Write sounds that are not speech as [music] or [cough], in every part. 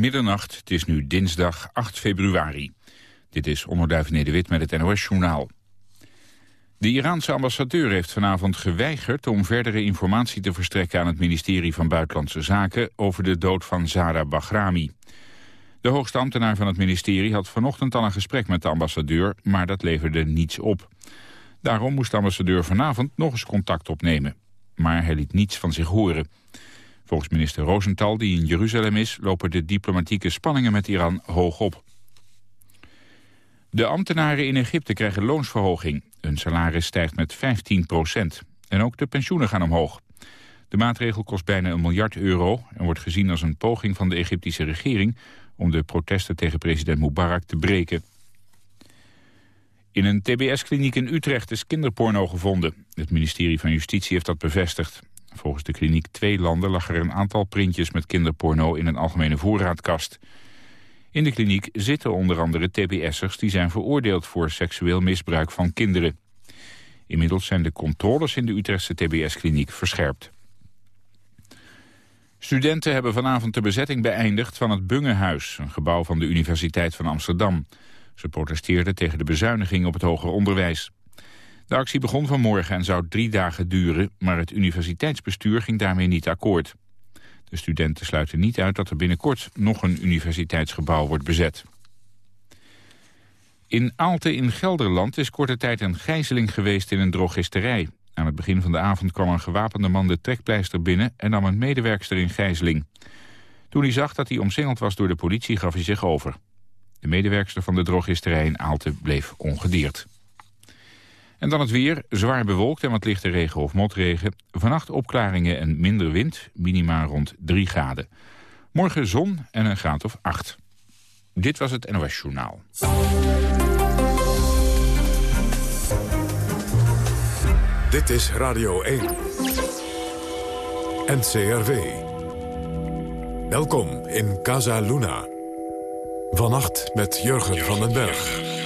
Middernacht, het is nu dinsdag 8 februari. Dit is Onderduif Nederwit met het NOS-journaal. De Iraanse ambassadeur heeft vanavond geweigerd om verdere informatie te verstrekken aan het ministerie van Buitenlandse Zaken over de dood van Zara Bahrami. De hoogste ambtenaar van het ministerie had vanochtend al een gesprek met de ambassadeur, maar dat leverde niets op. Daarom moest de ambassadeur vanavond nog eens contact opnemen. Maar hij liet niets van zich horen. Volgens minister Rosenthal, die in Jeruzalem is, lopen de diplomatieke spanningen met Iran hoog op. De ambtenaren in Egypte krijgen loonsverhoging. Hun salaris stijgt met 15 procent. En ook de pensioenen gaan omhoog. De maatregel kost bijna een miljard euro... en wordt gezien als een poging van de Egyptische regering... om de protesten tegen president Mubarak te breken. In een tbs-kliniek in Utrecht is kinderporno gevonden. Het ministerie van Justitie heeft dat bevestigd. Volgens de kliniek Twee Landen lag er een aantal printjes met kinderporno in een algemene voorraadkast. In de kliniek zitten onder andere tbs'ers die zijn veroordeeld voor seksueel misbruik van kinderen. Inmiddels zijn de controles in de Utrechtse tbs-kliniek verscherpt. Studenten hebben vanavond de bezetting beëindigd van het Bungehuis, een gebouw van de Universiteit van Amsterdam. Ze protesteerden tegen de bezuiniging op het hoger onderwijs. De actie begon vanmorgen en zou drie dagen duren, maar het universiteitsbestuur ging daarmee niet akkoord. De studenten sluiten niet uit dat er binnenkort nog een universiteitsgebouw wordt bezet. In Aalten in Gelderland is korte tijd een gijzeling geweest in een drogisterij. Aan het begin van de avond kwam een gewapende man de trekpleister binnen... en nam een medewerkster in gijzeling. Toen hij zag dat hij omsingeld was door de politie, gaf hij zich over. De medewerkster van de drogisterij in Aalten bleef ongedierd. En dan het weer, zwaar bewolkt en wat lichte regen of motregen. Vannacht opklaringen en minder wind, minima rond 3 graden. Morgen zon en een graad of 8. Dit was het NOS Journaal. Dit is Radio 1. NCRV. Welkom in Casa Luna. Vannacht met Jurgen van den Berg.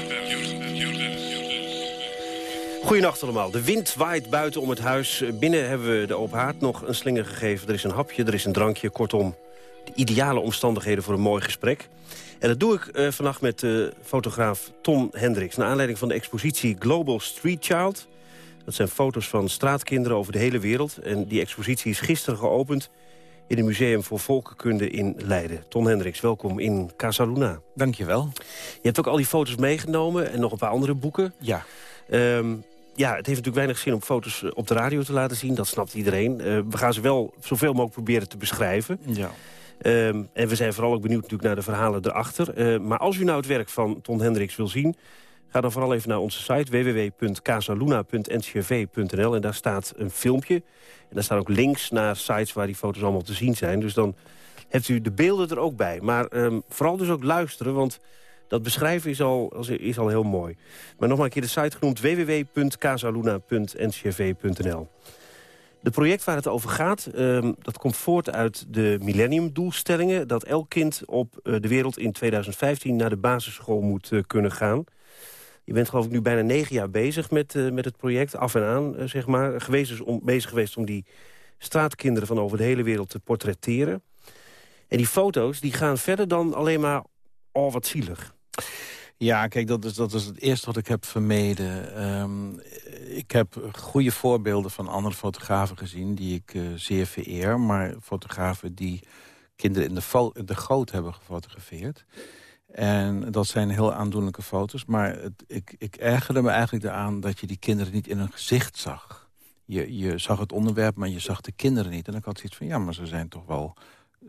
Goedenacht allemaal. De wind waait buiten om het huis. Binnen hebben we de open haard nog een slinger gegeven. Er is een hapje, er is een drankje. Kortom, de ideale omstandigheden voor een mooi gesprek. En dat doe ik uh, vannacht met uh, fotograaf Tom Hendricks. Naar aanleiding van de expositie Global Street Child. Dat zijn foto's van straatkinderen over de hele wereld. En die expositie is gisteren geopend in het Museum voor Volkenkunde in Leiden. Ton Hendricks, welkom in Casa Luna. Dankjewel. Je hebt ook al die foto's meegenomen en nog een paar andere boeken. Ja. Um, ja, het heeft natuurlijk weinig zin om foto's eh, op de radio te laten zien. Dat snapt iedereen. Uh, we gaan ze wel zoveel mogelijk proberen te beschrijven. Ja. Um, en we zijn vooral ook benieuwd natuurlijk naar de verhalen erachter. Uh, maar als u nou het werk van Ton Hendricks wil zien... ga dan vooral even naar onze site www.casaluna.ncrv.nl. En daar staat een filmpje. En daar staan ook links naar sites waar die foto's allemaal te zien zijn. Dus dan hebt u de beelden er ook bij. Maar um, vooral dus ook luisteren, want dat beschrijven is al, is al heel mooi. Maar nog maar een keer de site genoemd www.casaluna.ncrv.nl. Het project waar het over gaat, um, dat komt voort uit de millenniumdoelstellingen... dat elk kind op uh, de wereld in 2015 naar de basisschool moet uh, kunnen gaan. Je bent geloof ik nu bijna negen jaar bezig met, uh, met het project, af en aan, zeg maar. Geweest dus om, bezig geweest om die straatkinderen van over de hele wereld te portretteren. En die foto's die gaan verder dan alleen maar... oh, wat zielig. Ja, kijk, dat is, dat is het eerste wat ik heb vermeden. Um, ik heb goede voorbeelden van andere fotografen gezien... die ik uh, zeer vereer, maar fotografen die kinderen in de, in de goot hebben gefotografeerd. En dat zijn heel aandoenlijke foto's. Maar het, ik, ik ergerde me eigenlijk eraan dat je die kinderen niet in hun gezicht zag. Je, je zag het onderwerp, maar je zag de kinderen niet. En ik had zoiets van, ja, maar ze zijn toch wel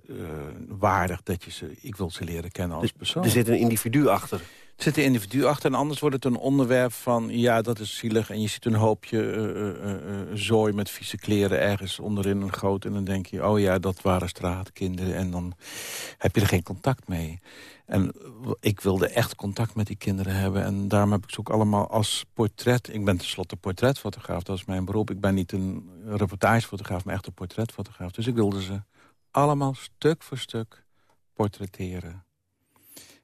uh, waardig dat je ze... Ik wil ze leren kennen als persoon. Er zit een individu achter. Er zit een individu achter en anders wordt het een onderwerp van... ja, dat is zielig en je ziet een hoopje uh, uh, zooi met vieze kleren ergens onderin een goot... en dan denk je, oh ja, dat waren straatkinderen en dan heb je er geen contact mee. En ik wilde echt contact met die kinderen hebben. En daarom heb ik ze ook allemaal als portret... Ik ben tenslotte portretfotograaf, dat is mijn beroep. Ik ben niet een reportagefotograaf, maar echt een portretfotograaf. Dus ik wilde ze allemaal stuk voor stuk portretteren.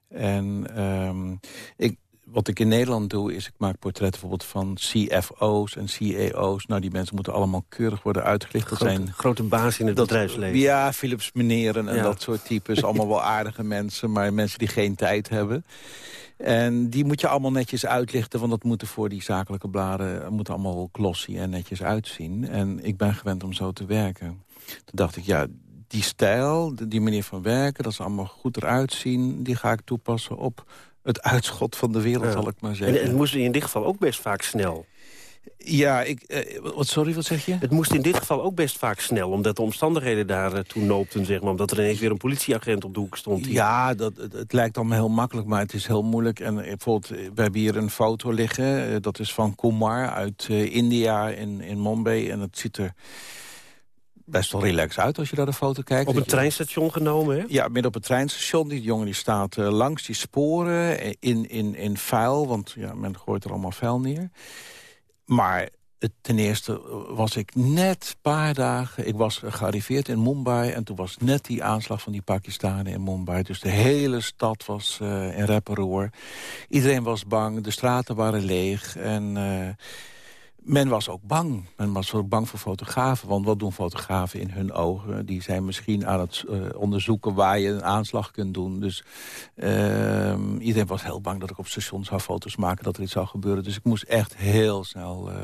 En um, ik, wat ik in Nederland doe, is ik maak portretten bijvoorbeeld van CFO's en CAO's. Nou, die mensen moeten allemaal keurig worden uitgelicht. Dat zijn grote baas in het bedrijfsleven. Ja, Philips meneren en dat soort types. allemaal wel aardige [laughs] mensen, maar mensen die geen tijd hebben. En die moet je allemaal netjes uitlichten, want dat moet er voor die zakelijke bladen... moet allemaal glossy en netjes uitzien. En ik ben gewend om zo te werken. Toen dacht ik, ja, die stijl, die manier van werken... dat ze allemaal goed eruit zien, die ga ik toepassen op het uitschot van de wereld, zal ik maar zeggen. En het moest in dit geval ook best vaak snel. Ja, ik, eh, wat, sorry, wat zeg je? Het moest in dit geval ook best vaak snel, omdat de omstandigheden daar uh, toe noopten, zeg maar. Omdat er ineens weer een politieagent op de hoek stond. Ja, dat, het, lijkt allemaal heel makkelijk, maar het is heel moeilijk. En eh, bijvoorbeeld, we hebben hier een foto liggen, dat is van Kumar uit India in, in Mumbai. En het ziet er best wel relaxed uit als je naar de foto kijkt. Op een treinstation genomen, hè? Ja, midden op het treinstation. Die jongen die staat uh, langs die sporen in, in, in vuil. Want ja, men gooit er allemaal vuil neer. Maar het, ten eerste was ik net een paar dagen... Ik was gearriveerd in Mumbai en toen was net die aanslag van die Pakistanen in Mumbai. Dus de hele stad was uh, in rep Iedereen was bang, de straten waren leeg en... Uh, men was ook bang. Men was ook bang voor fotografen. Want wat doen fotografen in hun ogen? Die zijn misschien aan het uh, onderzoeken waar je een aanslag kunt doen. Dus uh, iedereen was heel bang dat ik op station zou foto's maken... dat er iets zou gebeuren. Dus ik moest echt heel snel... Uh,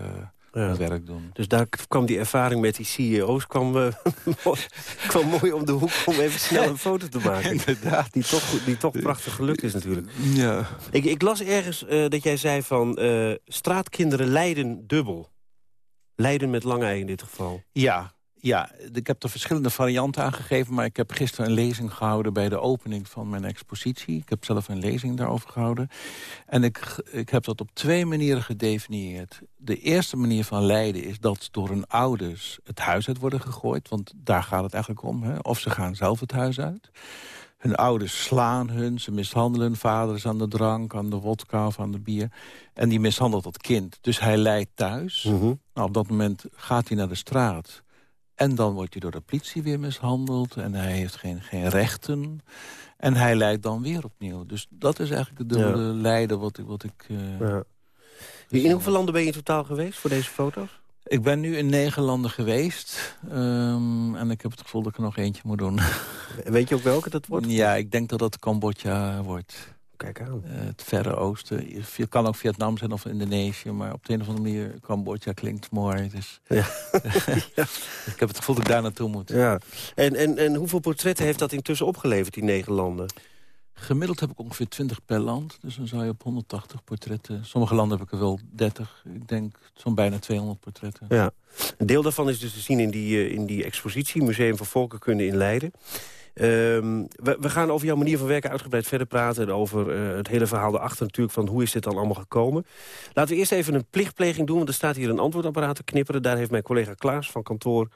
ja. werk doen. Dus daar kwam die ervaring met die CEO's kwam, [laughs] uh, kwam mooi om de hoek om even snel een foto te maken. [laughs] Inderdaad. Die toch, die toch prachtig gelukt is natuurlijk. Ja. Ik, ik las ergens uh, dat jij zei van uh, straatkinderen lijden dubbel. Lijden met lange ei in dit geval. Ja, ja, ik heb er verschillende varianten aangegeven... maar ik heb gisteren een lezing gehouden bij de opening van mijn expositie. Ik heb zelf een lezing daarover gehouden. En ik, ik heb dat op twee manieren gedefinieerd. De eerste manier van lijden is dat door hun ouders het huis uit worden gegooid. Want daar gaat het eigenlijk om. Hè? Of ze gaan zelf het huis uit. Hun ouders slaan hun, ze mishandelen hun vaders aan de drank, aan de wodka of aan de bier. En die mishandelt dat kind. Dus hij lijdt thuis. Mhm. nou, op dat moment gaat hij naar de straat. En dan wordt hij door de politie weer mishandeld. En hij heeft geen, geen rechten. En hij leidt dan weer opnieuw. Dus dat is eigenlijk het dubbele ja. lijden wat ik... Wat ik uh, ja. In hoeveel landen ben je in totaal geweest voor deze foto's? Ik ben nu in negen landen geweest. Um, en ik heb het gevoel dat ik er nog eentje moet doen. Weet je ook welke dat wordt? Ja, ik denk dat dat Cambodja wordt. Kijk aan. Uh, het Verre Oosten. Het kan ook Vietnam zijn of Indonesië. Maar op de een of andere manier, Cambodja klinkt mooi. Dus, ja. [laughs] ja. ik heb het gevoel dat ik daar naartoe moet. Ja. En, en, en hoeveel portretten heeft dat intussen opgeleverd, die negen landen? Gemiddeld heb ik ongeveer 20 per land. Dus dan zou je op 180 portretten... Sommige landen heb ik er wel 30. Ik denk zo'n bijna 200 portretten. Ja. Een deel daarvan is dus te zien in die, uh, in die expositie... Museum voor Volkenkunde in Leiden. Um, we, gaan over jouw manier van werken uitgebreid verder praten... en over uh, het hele verhaal erachter natuurlijk van hoe is dit dan allemaal gekomen. Laten we eerst even een plichtpleging doen... want er staat hier een antwoordapparaat te knipperen. Daar heeft mijn collega Klaas van kantoor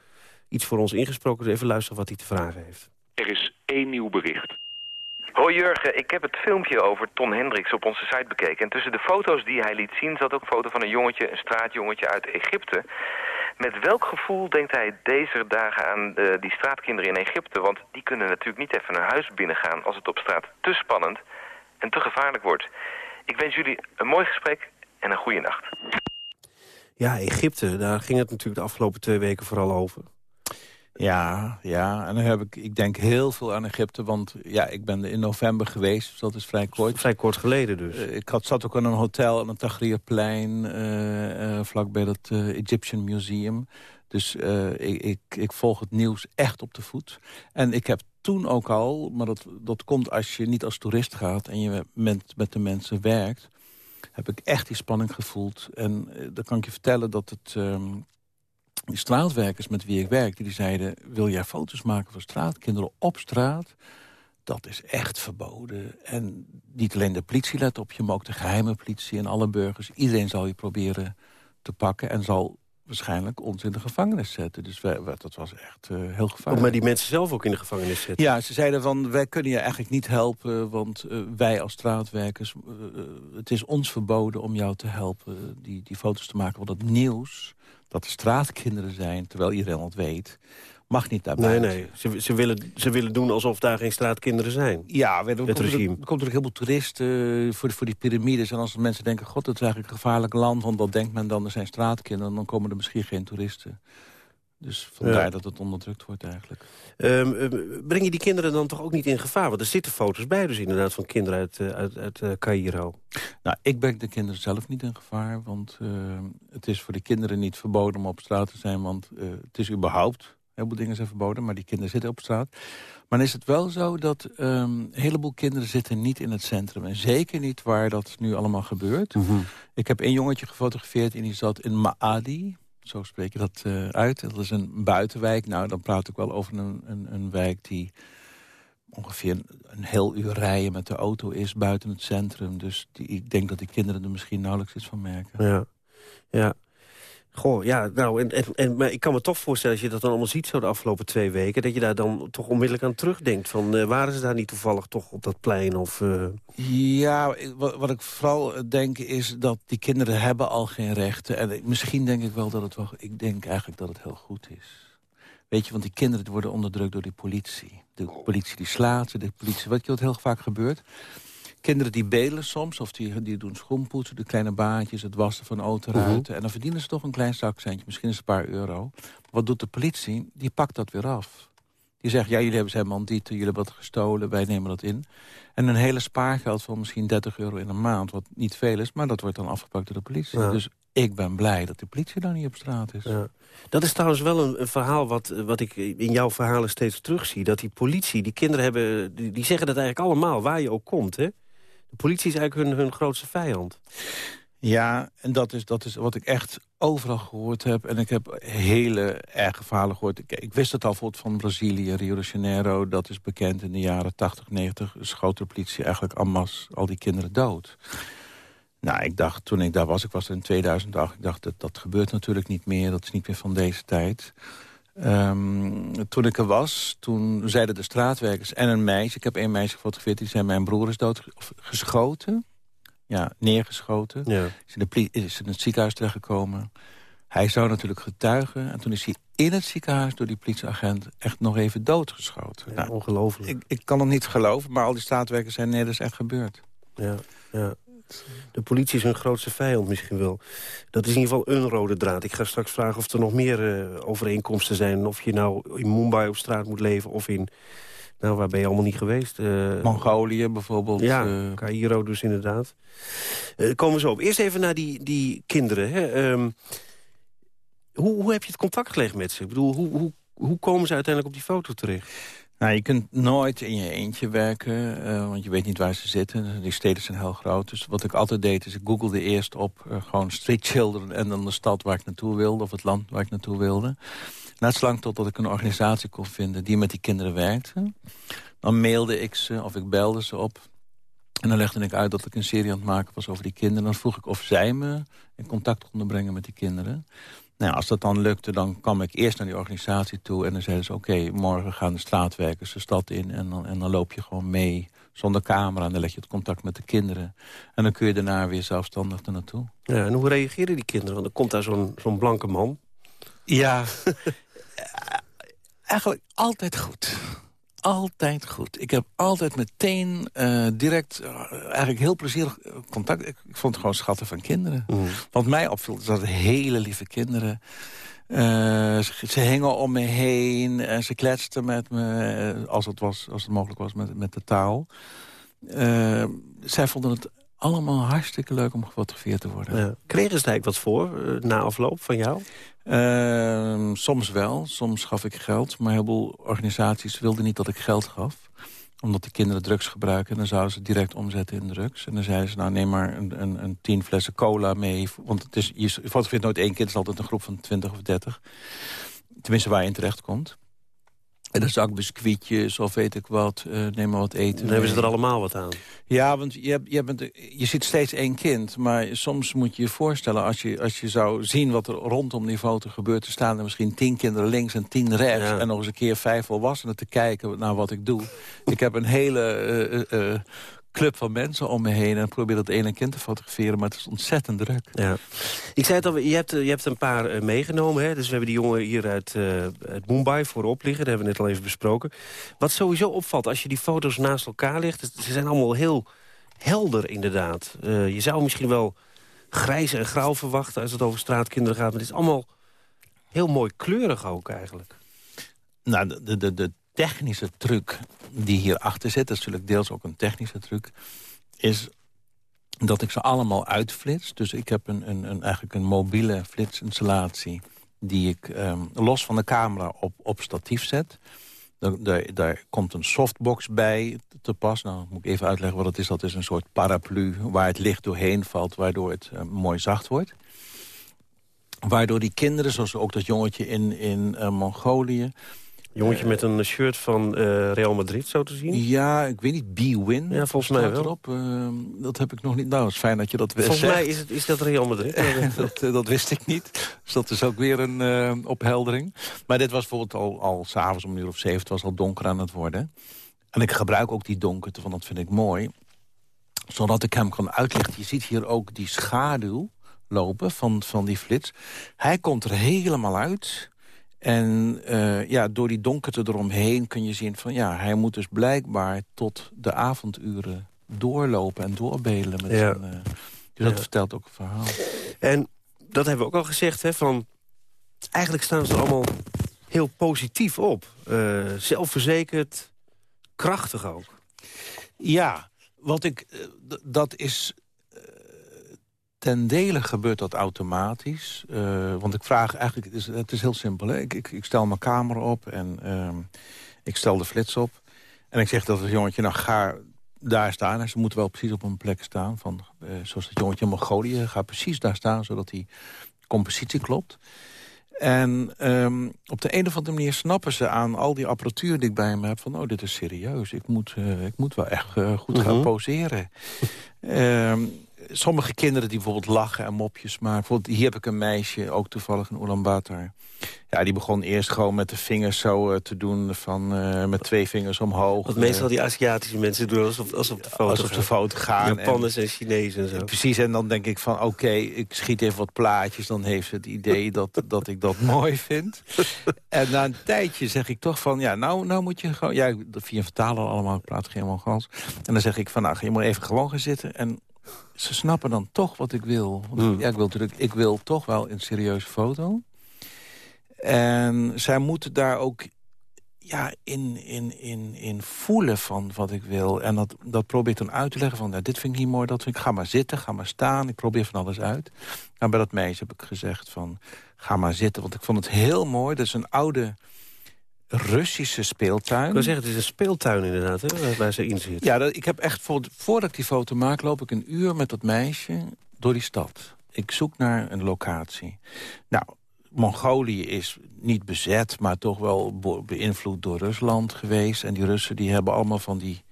iets voor ons ingesproken. Dus even luisteren wat hij te vragen heeft. Er is één nieuw bericht. Hoi Jurgen, ik heb het filmpje over Ton Hendricks op onze site bekeken. En tussen de foto's die hij liet zien zat ook een foto van een jongetje, een straatjongetje uit Egypte. Met welk gevoel denkt hij deze dagen aan uh, die straatkinderen in Egypte? Want die kunnen natuurlijk niet even naar huis binnengaan als het op straat te spannend en te gevaarlijk wordt. Ik wens jullie een mooi gesprek en een goede nacht. Ja, Egypte, daar ging het natuurlijk de afgelopen twee weken vooral over. Ja, ja, en dan heb ik, ik denk heel veel aan Egypte, want ja, ik ben in november geweest, dus dat is vrij kort. Vrij kort geleden dus. Uh, ik had, zat ook in een hotel aan het Tahrirplein, uh, uh, vlakbij het Egyptian Museum. Dus ik, ik, ik volg het nieuws echt op de voet. En ik heb toen ook al, maar dat, dat komt als je niet als toerist gaat en je met, met de mensen werkt, heb ik echt die spanning gevoeld. En dan kan ik je vertellen dat het... Um, die straatwerkers met wie ik werkte, die zeiden... wil jij foto's maken van straatkinderen op straat? Dat is echt verboden. En niet alleen de politie let op je, maar ook de geheime politie en alle burgers. Iedereen zal je proberen te pakken en zal waarschijnlijk ons in de gevangenis zetten. Dus wij, dat was echt uh, heel gevaarlijk. maar die mensen zelf ook in de gevangenis zetten? Ja, ze zeiden van, wij kunnen je eigenlijk niet helpen... want uh, wij als straatwerkers, uh, het is ons verboden om jou te helpen... die, die foto's te maken, want het nieuws dat er straatkinderen zijn, terwijl iedereen het weet... mag niet daarbij. Nee, nee. Ze, ze, willen, ze willen doen alsof daar geen straatkinderen zijn. Ja, er, het regime. Er, er komt er heel veel toeristen eh, voor, voor die piramides. En als mensen denken, god, dat is eigenlijk een gevaarlijk land... want wat denkt men dan, er zijn straatkinderen... dan komen er misschien geen toeristen. Dus vandaar dat het onderdrukt wordt eigenlijk. Um, breng je die kinderen dan toch ook niet in gevaar? Want er zitten foto's bij dus inderdaad van kinderen uit, uh, uit, uit uh, Cairo. Nou, ik breng de kinderen zelf niet in gevaar. Want uh, het is voor de kinderen niet verboden om op straat te zijn. Want het is überhaupt, heel veel dingen zijn verboden. Maar die kinderen zitten op straat. Maar is het wel zo dat um, een heleboel kinderen zitten niet in het centrum. En zeker niet waar dat nu allemaal gebeurt. Mm -hmm. Ik heb een jongetje gefotografeerd en die zat in Maadi zo spreek je dat uh, uit. Dat is een buitenwijk. Nou, dan praat ik wel over een, een, een wijk die ongeveer een, een, heel uur rijden met de auto is buiten het centrum. Dus die, ik denk dat die kinderen er misschien nauwelijks iets van merken. Ja, ja. Goh, ja, nou, en, en, en, maar ik kan me toch voorstellen... als je dat dan allemaal ziet zo de afgelopen twee weken... dat je daar dan toch onmiddellijk aan terugdenkt. Van, uh, waren ze daar niet toevallig toch op dat plein? Of, uh... Ja, wat, wat, ik vooral denk is dat die kinderen hebben al geen rechten. En misschien denk ik wel dat het wel... Ik denk eigenlijk dat het heel goed is. Weet je, want die kinderen worden onderdrukt door die politie. De politie die slaat de politie... Wat je wat heel vaak gebeurt... Kinderen die bedelen soms, of die, die doen schoenpoetsen, de kleine baantjes, het wassen van autoruiten. Uh En dan verdienen ze toch een klein zakcentje, misschien een paar euro. Wat doet de politie? Die pakt dat weer af. Die zegt, ja, jullie hebben zijn bandieten, jullie hebben wat gestolen, wij nemen dat in. En een hele spaargeld van misschien 30 euro in een maand, wat niet veel is... maar dat wordt dan afgepakt door de politie. Ja. Dus ik ben blij dat de politie dan niet op straat is. Ja. Dat is trouwens wel een, een, verhaal wat, wat ik in jouw verhalen steeds terugzie. Dat die politie, die kinderen hebben, die, die zeggen dat eigenlijk allemaal, waar je ook komt, hè? De politie is eigenlijk hun, hun grootste vijand. Ja, en dat is, dat is wat ik echt overal gehoord heb. En ik heb hele erge verhalen gehoord. Ik, ik wist het al bijvoorbeeld van Brazilië, Rio de Janeiro. Dat is bekend in de jaren 80, 90. Schoot de politie eigenlijk en masse al die kinderen dood. Nou, ik dacht, toen ik daar was, ik was in 2008... ik dacht, dat, dat gebeurt natuurlijk niet meer. Dat is niet meer van deze tijd. Um, toen ik er was, toen zeiden de straatwerkers en een meisje... ik heb één meisje gefotografeerd, die zei mijn broer is doodgeschoten. Ja, neergeschoten. Ja. Is, in de, is in het ziekenhuis terechtgekomen. Hij zou natuurlijk getuigen. En toen is hij in het ziekenhuis door die politieagent echt nog even doodgeschoten. Ja, nou, ongelooflijk. Ik, ik, kan het niet geloven, maar al die straatwerkers zijn nee, dat is echt gebeurd. Ja, ja. De politie is hun grootste vijand misschien wel. Dat is in ieder geval een rode draad. Ik ga straks vragen of er nog meer uh, overeenkomsten zijn. Of je nou in Mumbai op straat moet leven of in... Nou, waar ben je allemaal niet geweest? Uh, Mongolië bijvoorbeeld. Ja, uh... Cairo dus inderdaad. Komen we zo op. Eerst even naar die, die kinderen. Hè. Um, hoe, hoe heb je het contact gelegd met ze? Ik bedoel, hoe, hoe, hoe komen ze uiteindelijk op die foto terecht? Nou, je kunt nooit in je eentje werken, uh, want je weet niet waar ze zitten. Die steden zijn heel groot. Dus wat ik altijd deed, is ik googelde eerst op uh, gewoon street children... en dan de stad waar ik naartoe wilde, of het land waar ik naartoe wilde. Net zolang totdat ik een organisatie kon vinden die met die kinderen werkte. Dan mailde ik ze of ik belde ze op. En dan legde ik uit dat ik een serie aan het maken was over die kinderen. Dan vroeg ik of zij me in contact konden brengen met die kinderen. Nou, als dat dan lukte, dan kwam ik eerst naar die organisatie toe... en dan zeiden ze, oké, morgen gaan de straatwerkers de stad in... En dan, en dan loop je gewoon mee zonder camera... en dan leg je het contact met de kinderen. En dan kun je daarna weer zelfstandig er naartoe. Ja, en hoe reageren die kinderen? Want er komt daar zo'n zo'n blanke man. Ja, [laughs] eigenlijk altijd goed altijd goed. Ik heb altijd meteen uh, direct, uh, eigenlijk heel plezierig contact. Ik, ik, vond het gewoon schatten van kinderen. Mm. Wat mij opviel, dat hele lieve kinderen. Uh, ze, ze hingen om me heen en ze kletsten met me, als het, was, als het mogelijk was, met, met de taal. zij vonden het allemaal hartstikke leuk om gefotografeerd te worden. Ja. Kregen ze eigenlijk wat voor na afloop van jou? Uh, soms wel, soms gaf ik geld. Maar heel veel organisaties wilden niet dat ik geld gaf. Omdat de kinderen drugs gebruiken. En dan zouden ze direct omzetten in drugs. En dan zeiden ze, nou neem maar een, een, een tien flessen cola mee. Want het is, je fotografeert nooit één kind, het is altijd een groep van twintig of dertig. Tenminste waar je in terecht komt. En dan zak biscuitjes of weet ik wat, uh, neem maar wat eten. Dan hebben ze er allemaal wat aan. Ja, want je, hebt, je, bent, je ziet steeds één kind. Maar soms moet je je voorstellen, als je, als je zou zien wat er rondom die foto gebeurt... er staan er misschien tien kinderen links en tien rechts... Ja. en nog eens een keer vijf volwassenen te kijken naar wat ik doe. ik heb een hele... Uh, uh, club van mensen om me heen... en probeer dat ene kind te fotograferen, maar het is ontzettend druk. Ja. Ik zei het al, je hebt, je hebt een paar meegenomen. Hè? Dus we hebben die jongen hier uit, uit Mumbai voorop liggen. Dat hebben we net al even besproken. Wat sowieso opvalt als je die foto's naast elkaar legt... ze zijn allemaal heel helder inderdaad. je zou misschien wel grijs en grauw verwachten als het over straatkinderen gaat. Maar het is allemaal heel mooi kleurig ook eigenlijk. Nou, de, de, de technische truc die hierachter zit... dat is natuurlijk deels ook een technische truc... is dat ik ze allemaal uitflits. Dus ik heb een, een, een eigenlijk een mobiele flitsinstallatie... die ik ehm, los van de camera op, op statief zet. Daar, daar, komt een softbox bij te pas. Nou, moet ik even uitleggen wat het is. Dat is een soort paraplu waar het licht doorheen valt... waardoor het uh, mooi zacht wordt. Waardoor die kinderen, zoals ook dat jongetje in, in uh, Mongolië... Jongetje met een shirt van uh, Real Madrid, zo te zien? Ja, ik weet niet, B-Win. Ja, volgens mij wel. Erop. Uh, dat heb ik nog niet. Nou, het is fijn dat je dat volgens Volgens mij is, het, is dat Real Madrid. [laughs] dat, uh, dat wist ik niet. Dus dat is ook weer een opheldering. Maar dit was bijvoorbeeld al, al s'avonds om een uur of zeven. Het was al donker aan het worden. En ik gebruik ook die donkerte, want dat vind ik mooi. Zodat ik hem kan uitleggen. Je ziet hier ook die schaduw lopen van, van die flits. Hij komt er helemaal uit. En uh, ja, door die donkerte eromheen kun je zien van... ja, hij moet dus blijkbaar tot de avonduren doorlopen en doorbedelen. Met ja. zijn, uh, dus dat vertelt ook een verhaal. En dat hebben we ook al gezegd, hè, van... eigenlijk staan ze er allemaal heel positief op. Uh, zelfverzekerd, krachtig ook. Ja, wat ik, dat is ten dele gebeurt dat automatisch. Uh, want ik vraag eigenlijk, het is, het is heel simpel. Hè? Ik, ik, ik, stel mijn camera op en uh, ik stel de flits op. En ik zeg dat het jongetje, nou ga daar staan. En ze moeten wel precies op een plek staan. Van, uh, zoals het jongetje in Mongolië, ga precies daar staan... zodat die compositie klopt. En um, op de een of andere manier snappen ze aan al die apparatuur die ik bij me heb... van, oh, dit is serieus. Ik moet, uh, ik moet wel echt uh, goed gaan mhm. poseren. um, [laughs] sommige kinderen die bijvoorbeeld lachen en mopjes maken. Bijvoorbeeld, hier heb ik een meisje, ook toevallig in Ulaanbaatar. Ja, die begon eerst gewoon met de vingers zo uh, te doen, van, uh, met twee vingers omhoog. Wat meestal die Aziatische mensen doen als op, als op de foto als op de foto gaan. Japanners en, en Chinezen en zo. Precies, en dan denk ik van, oké, ik schiet even wat plaatjes. Dan heeft ze het idee [laughs] dat, dat ik dat mooi vind. en na een tijdje zeg ik toch van, ja, nou, nou moet je gewoon... Ja, via vertalen allemaal, ik praat geen Mongols. En dan zeg ik van, nou, je moet even gewoon gaan zitten... en ze snappen dan toch wat ik wil. Hmm. ja, ik, wil natuurlijk, ik wil toch wel een serieuze foto. En zij moeten daar ook ja, in, in, in, in voelen van wat ik wil. En dat, dat probeer ik dan uit te leggen van... Nou, dit vind ik niet mooi, dat vind ik... Ga maar zitten, ga maar staan. Ik probeer van alles uit. En bij dat meisje heb ik gezegd van... Ga maar zitten, want ik vond het heel mooi. Dat is een oude Russische speeltuin. Ik wil zeggen, het is een speeltuin inderdaad, hè, waar ze in zit. Ja, dat, ik heb echt, voor, voordat ik die foto maak, loop ik een uur met dat meisje door die stad. Ik zoek naar een locatie. Nou, Mongolië is niet bezet, maar toch wel beïnvloed door Rusland geweest. En die Russen die hebben allemaal van die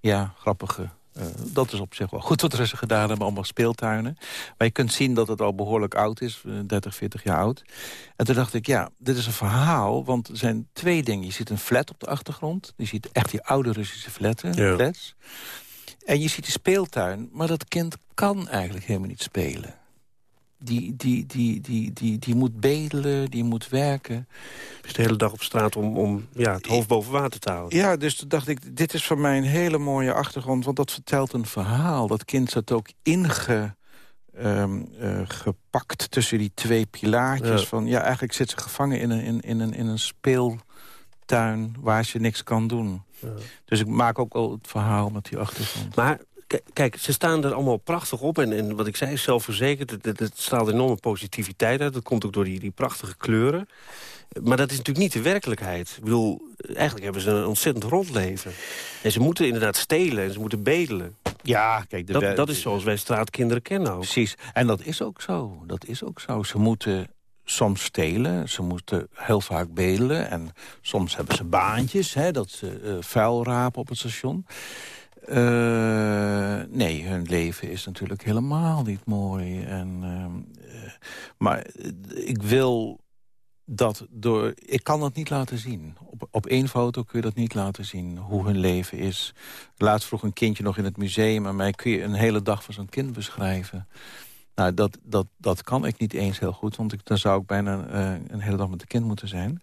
ja, grappige uh, dat is op zich wel goed wat Russen gedaan hebben, allemaal speeltuinen. Maar je kunt zien dat het al behoorlijk oud is, 30, 40 jaar oud. En toen dacht ik, ja, dit is een verhaal, want er zijn twee dingen. Je ziet een flat op de achtergrond, je ziet echt die oude Russische flatten, ja. flats. En je ziet die speeltuin, maar dat kind kan eigenlijk helemaal niet spelen die, die, die, die, die, die moet bedelen, die moet werken. Dus de hele dag op straat om, om ja, het hoofd boven water te houden. Ja, dus toen dacht ik, dit is voor mij een hele mooie achtergrond... want dat vertelt een verhaal. Dat kind zat ook inge... Um, uh, gepakt tussen die twee pilaartjes. Ja. Van, ja, eigenlijk zit ze gevangen in een, in, in, een, in een speeltuin waar ze niks kan doen. Ja. Dus ik maak ook wel het verhaal met die achtergrond. Maar kijk, ze staan er allemaal prachtig op. En, en wat ik zei, zelfverzekerd. Het, het, straalt enorme positiviteit uit. Dat komt ook door die, die prachtige kleuren. Maar dat is natuurlijk niet de werkelijkheid. Ik bedoel, eigenlijk hebben ze een ontzettend rond leven. En ze moeten inderdaad stelen en ze moeten bedelen. Ja, kijk, de dat, dat is zoals wij straatkinderen kennen ook. Precies, en dat is ook zo. Dat is ook zo. Ze moeten soms stelen, ze moeten heel vaak bedelen... en soms hebben ze baantjes, hè, dat ze uh, vuil rapen op het station... Uh, nee, hun leven is natuurlijk helemaal niet mooi. En, uh, maar ik wil dat door... Ik kan dat niet laten zien. Op, op één foto kun je dat niet laten zien, hoe hun leven is. Laatst vroeg een kindje nog in het museum... aan mij kun je een hele dag van zo'n kind beschrijven. Nou, dat, dat, dat kan ik niet eens heel goed, want ik, dan zou ik bijna een hele dag met de kind moeten zijn.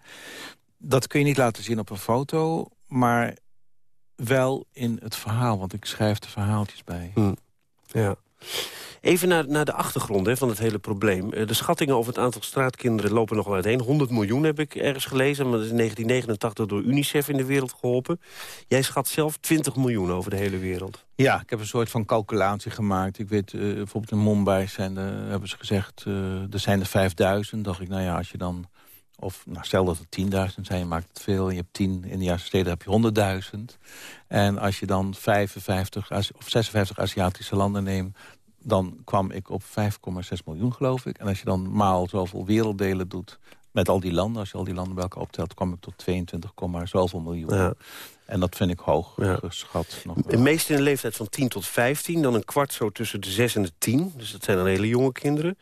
Dat kun je niet laten zien op een foto, maar wel in het verhaal, want ik schrijf de verhaaltjes bij. Hm. Ja. Even naar, naar de achtergrond hè, van het hele probleem. Eh, de schattingen over het aantal straatkinderen lopen nog wel uiteen. 100 miljoen heb ik ergens gelezen, maar dat is in 1989 door UNICEF in de wereld geholpen. Jij schat zelf 20 miljoen over de hele wereld. Ja, ik heb een soort van calculatie gemaakt. Ik weet, uh, bijvoorbeeld in Mumbai zijn hebben ze gezegd, uh, er zijn er 5000. dacht ik, nou ja, als je dan of nou, stel dat er 10.000 zijn, je maakt het veel. Je hebt 10 in de juiste steden heb je 100.000. En als je dan 55 of 56 Aziatische landen neemt... dan kwam ik op 5,6 miljoen, geloof ik. En als je dan maal zoveel werelddelen doet met al die landen... als je al die landen bij elkaar optelt, kwam ik tot 22, zoveel miljoen. Ja. En dat vind ik hoog geschat. Nog de meeste in de leeftijd van 10 tot 15. Dan een kwart zo tussen de 6 en de 10. Dus dat zijn dan hele jonge kinderen.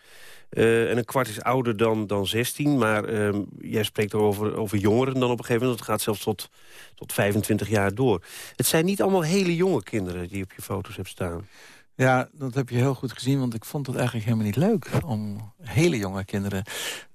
Uh, en een kwart is ouder dan, dan 16. Maar uh, jij spreekt over, over jongeren dan op een gegeven moment. Dat gaat zelfs tot, tot 25 jaar door. Het zijn niet allemaal hele jonge kinderen die op je foto's hebt staan. Ja, dat heb je heel goed gezien, want ik vond het eigenlijk helemaal niet leuk... om hele jonge kinderen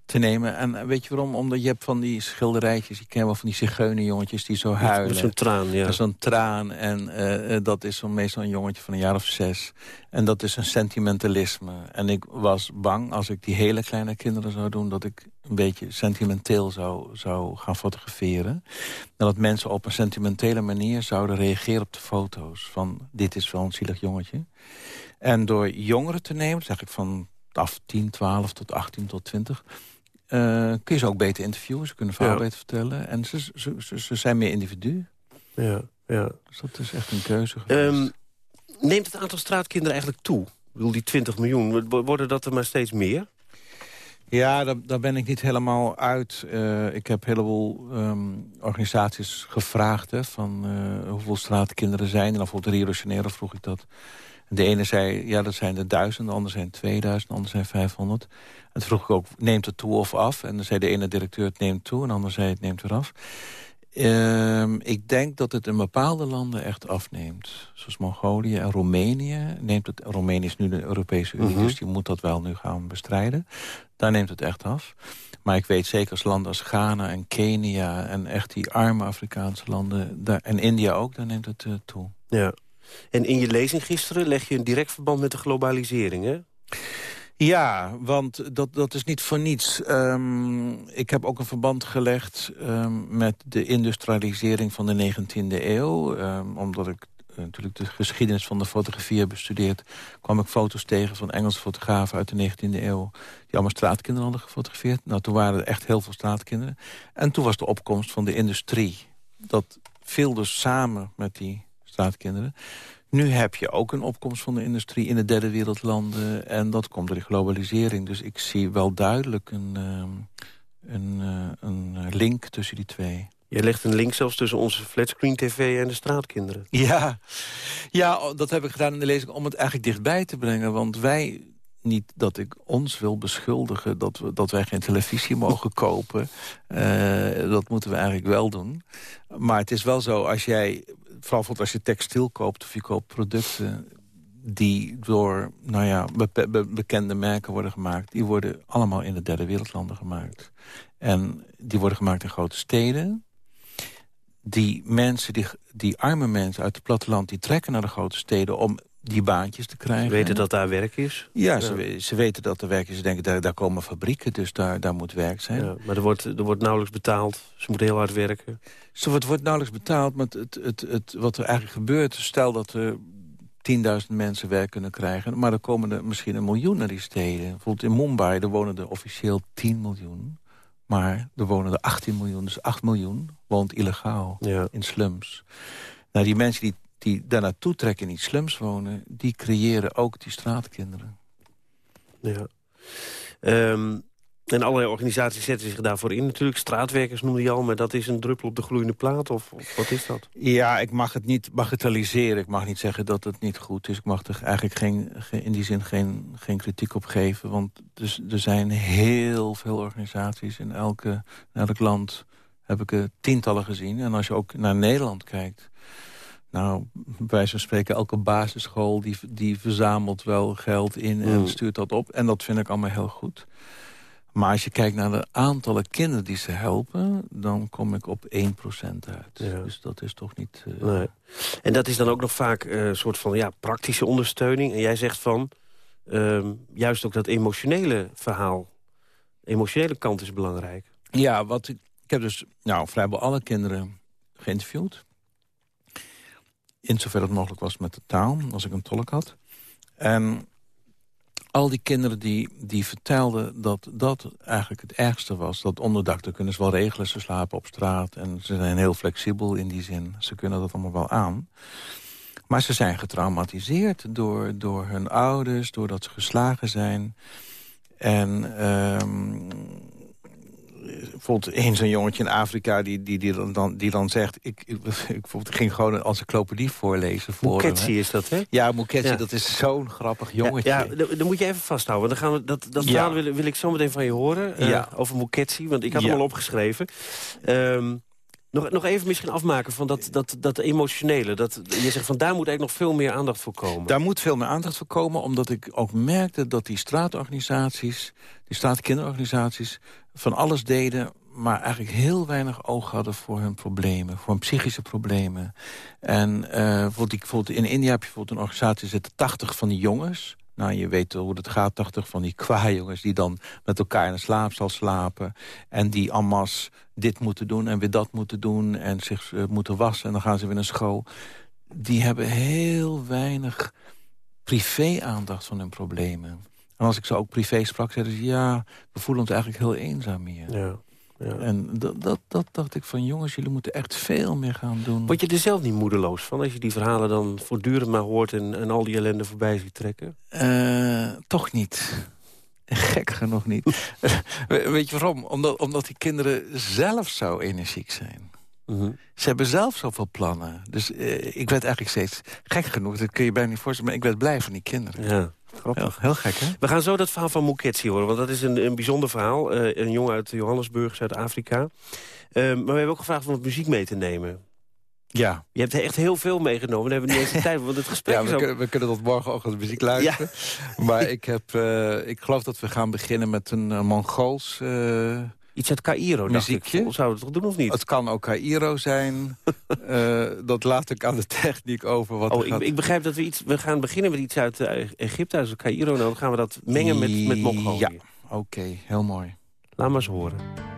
te nemen. En weet je waarom? Omdat je hebt van die schilderijtjes... ik ken wel van die zigeunerjongetjes die zo huilen. Met zo'n traan, ja. Zo'n traan. En uh, dat is meestal een jongetje van een jaar of zes. En dat is een sentimentalisme. En ik was bang als ik die hele kleine kinderen zou doen... dat ik een beetje sentimenteel zou, zou gaan fotograferen. En dat mensen op een sentimentele manier zouden reageren op de foto's. Van dit is wel een zielig jongetje. En door jongeren te nemen, zeg ik van af 10, 12 tot 18 tot 20 uh, kun je ze ook beter interviewen. Ze kunnen verhaal beter vertellen. En ze, ze, ze, ze, zijn meer individu. Ja, ja. Dus dat is echt een keuze um, neemt het aantal straatkinderen eigenlijk toe? Ik bedoel, die 20 miljoen, worden dat er maar steeds meer? Ja, daar, daar ben ik niet helemaal uit. Uh, ik heb een heleboel um, organisaties gevraagd... Hè, van uh, hoeveel straatkinderen zijn. En dan bijvoorbeeld Rio de Janeiro vroeg ik dat. De ene zei, ja, dat zijn er duizend, de zijn 2000, de andere zijn 500. En toen vroeg ik ook, neemt het toe of af? En dan zei de ene directeur, het neemt toe, en de andere zei, het neemt weer af. Uh, ik denk dat het in bepaalde landen echt afneemt. Zoals Mongolië en Roemenië. Neemt het, Roemenië is nu de Europese Unie, mhm. dus die moet dat wel nu gaan bestrijden. Daar neemt het echt af. Maar ik weet zeker als landen als Ghana en Kenia... en echt die arme Afrikaanse landen, daar, en India ook, daar neemt het uh, toe. Ja. En in je lezing gisteren leg je een direct verband met de globalisering, hè? Ja, want dat, dat is niet voor niets. Um, ik heb ook een verband gelegd um, met de industrialisering van de 19e eeuw. Um, omdat ik uh, natuurlijk de geschiedenis van de fotografie heb bestudeerd... kwam ik foto's tegen van Engelse fotografen uit de 19e eeuw... die allemaal straatkinderen hadden gefotografeerd. Nou, toen waren er echt heel veel straatkinderen. En toen was de opkomst van de industrie. Dat viel dus samen met die straatkinderen. Nu heb je ook een opkomst van de industrie in de derde wereldlanden. En dat komt door de globalisering. Dus ik zie wel duidelijk een, ehm, een, eh, een link tussen die twee. Je legt een link zelfs tussen onze flatscreen tv en de straatkinderen. Ja. ja, dat heb ik gedaan in de lezing om het eigenlijk dichtbij te brengen. Want wij, niet dat ik ons wil beschuldigen dat, we, dat wij geen televisie mogen [laughs] kopen. Uh, dat moeten we eigenlijk wel doen. Maar het is wel zo, als jij vooral als je textiel koopt of je koopt producten die door nou ja, bekende merken worden gemaakt... die worden allemaal in de derde wereldlanden gemaakt. En die worden gemaakt in grote steden. Die mensen, die, die arme mensen uit het platteland... die trekken naar de grote steden om die baantjes te krijgen. Ze weten dat daar werk is? Ja, Ze, ze, weten dat er werk is. Ze denken, daar, daar komen fabrieken, dus daar, daar moet werk zijn. Ja, maar er wordt, er wordt nauwelijks betaald. Ze moeten heel hard werken. Ze wordt, wordt nauwelijks betaald, maar het, het, het, wat er eigenlijk gebeurt... stel dat er 10.000 mensen werk kunnen krijgen... maar er komen er misschien een miljoen naar die steden. Bijvoorbeeld in Mumbai, er wonen er officieel 10 miljoen... maar er wonen er 18 miljoen, dus 8 miljoen woont illegaal in slums. Nou, die mensen die die daar naartoe trekken in die slums wonen... die creëren ook die straatkinderen. Ja. Um, En allerlei organisaties zetten zich daarvoor in. Natuurlijk, straatwerkers noemde je al, maar dat is een druppel op de gloeiende plaat? Of, of wat is dat? Ja, ik mag het niet bagatelliseren. Ik mag niet zeggen dat het niet goed is. Ik mag er eigenlijk geen, in die zin geen, geen kritiek op geven. Want dus, er zijn heel veel organisaties in, elke, in elk land. Heb ik tientallen gezien. En als je ook naar Nederland kijkt... Nou, bij van spreken, elke basisschool die, die verzamelt wel geld in en mm. stuurt dat op. En dat vind ik allemaal heel goed. Maar als je kijkt naar de aantallen kinderen die ze helpen... dan kom ik op 1% uit. Dus dat is toch niet... Uh... Nee. En dat is dan ook nog vaak eh, een soort van ja, praktische ondersteuning. En jij zegt van, ehm, juist ook dat emotionele verhaal... emotionele kant is belangrijk. Ja, wat ik, ik heb dus nou, vrijwel alle kinderen geïnterviewd. In zover het mogelijk was met de taal, als ik een tolk had. En al die kinderen die, die vertelden dat dat eigenlijk het ergste was. Dat onderdak, te kunnen ze wel regelen, ze slapen op straat. En ze zijn heel flexibel in die zin. Ze kunnen dat allemaal wel aan. Maar ze zijn getraumatiseerd door, door hun ouders, doordat ze geslagen zijn. En um, bijvoorbeeld eens een jongetje in Afrika die, die, die, dan, die dan zegt... Ik, ik, ik ging gewoon een encyclopedie voorlezen. Voor Muketsi is dat, hè? Ja, Muketsi, dat is zo'n grappig jongetje. Ja, ja, dan moet je even vasthouden. Dan gaan we, dat dat verhaal wil, wil ik zo meteen van je horen. Uh, over Muketsi, want ik had hem al opgeschreven. Um, nog, nog even misschien afmaken van dat, dat, dat emotionele. Dat, je zegt van daar moet eigenlijk nog veel meer aandacht voor komen. Daar moet veel meer aandacht voor komen, omdat ik ook merkte dat die straatorganisaties, die straatkinderorganisaties, van alles deden, maar eigenlijk heel weinig oog hadden voor hun problemen, voor hun psychische problemen. En uh, bijvoorbeeld, bijvoorbeeld in India heb je bijvoorbeeld een organisatie, zitten 80 van die jongens. Nou, je weet hoe het gaat, 80 van die kwajongens die dan met elkaar in de slaapstal slapen. En die amas dit moeten doen en weer dat moeten doen en zich uh, moeten wassen. En dan gaan ze weer naar school. Die hebben heel weinig privé-aandacht van hun problemen. En als ik ze ook privé sprak, zeiden ze... ja, we voelen ons eigenlijk heel eenzaam hier. Ja. Ja. En dat, dat, dat dacht ik van, jongens, jullie moeten echt veel meer gaan doen. Word je er zelf niet moedeloos van... als je die verhalen dan voortdurend maar hoort en, en al die ellende voorbij ziet trekken? Uh, toch niet. Gek genoeg niet. Weet je waarom? Omdat, omdat die kinderen zelf zo energiek zijn. Mhm. Ze hebben zelf zoveel plannen. Dus uh, ik werd eigenlijk steeds gek genoeg. Dat kun je bijna niet voorstellen. Maar ik werd blij van die kinderen. Ja. Grappig. Heel, gek, hè? We gaan zo dat verhaal van Muketsi horen, want dat is een, een bijzonder verhaal. Uh, een jongen uit Johannesburg, Zuid-Afrika. Uh, maar we hebben ook gevraagd om wat muziek mee te nemen. Ja. Je hebt echt heel veel meegenomen. We hebben niet eens de tijd, want het [laughs] gesprek ja, we is ook... Kunnen, we kunnen tot morgenochtend muziek luisteren. Ja. Maar ik, heb, uh, ik geloof dat we gaan beginnen met een uh, Mongools... Uh, Iets uit Cairo, muziekje. Zouden we het toch doen of niet? Het kan ook Cairo zijn. [laughs] dat laat ik aan de techniek over. Wat oh, ik, ik, begrijp dat we iets... We gaan beginnen met iets uit Egypte, uit Cairo. Nou, dan gaan we dat mengen met, met Mongolië. Ja, oké. heel mooi. Laat maar eens horen.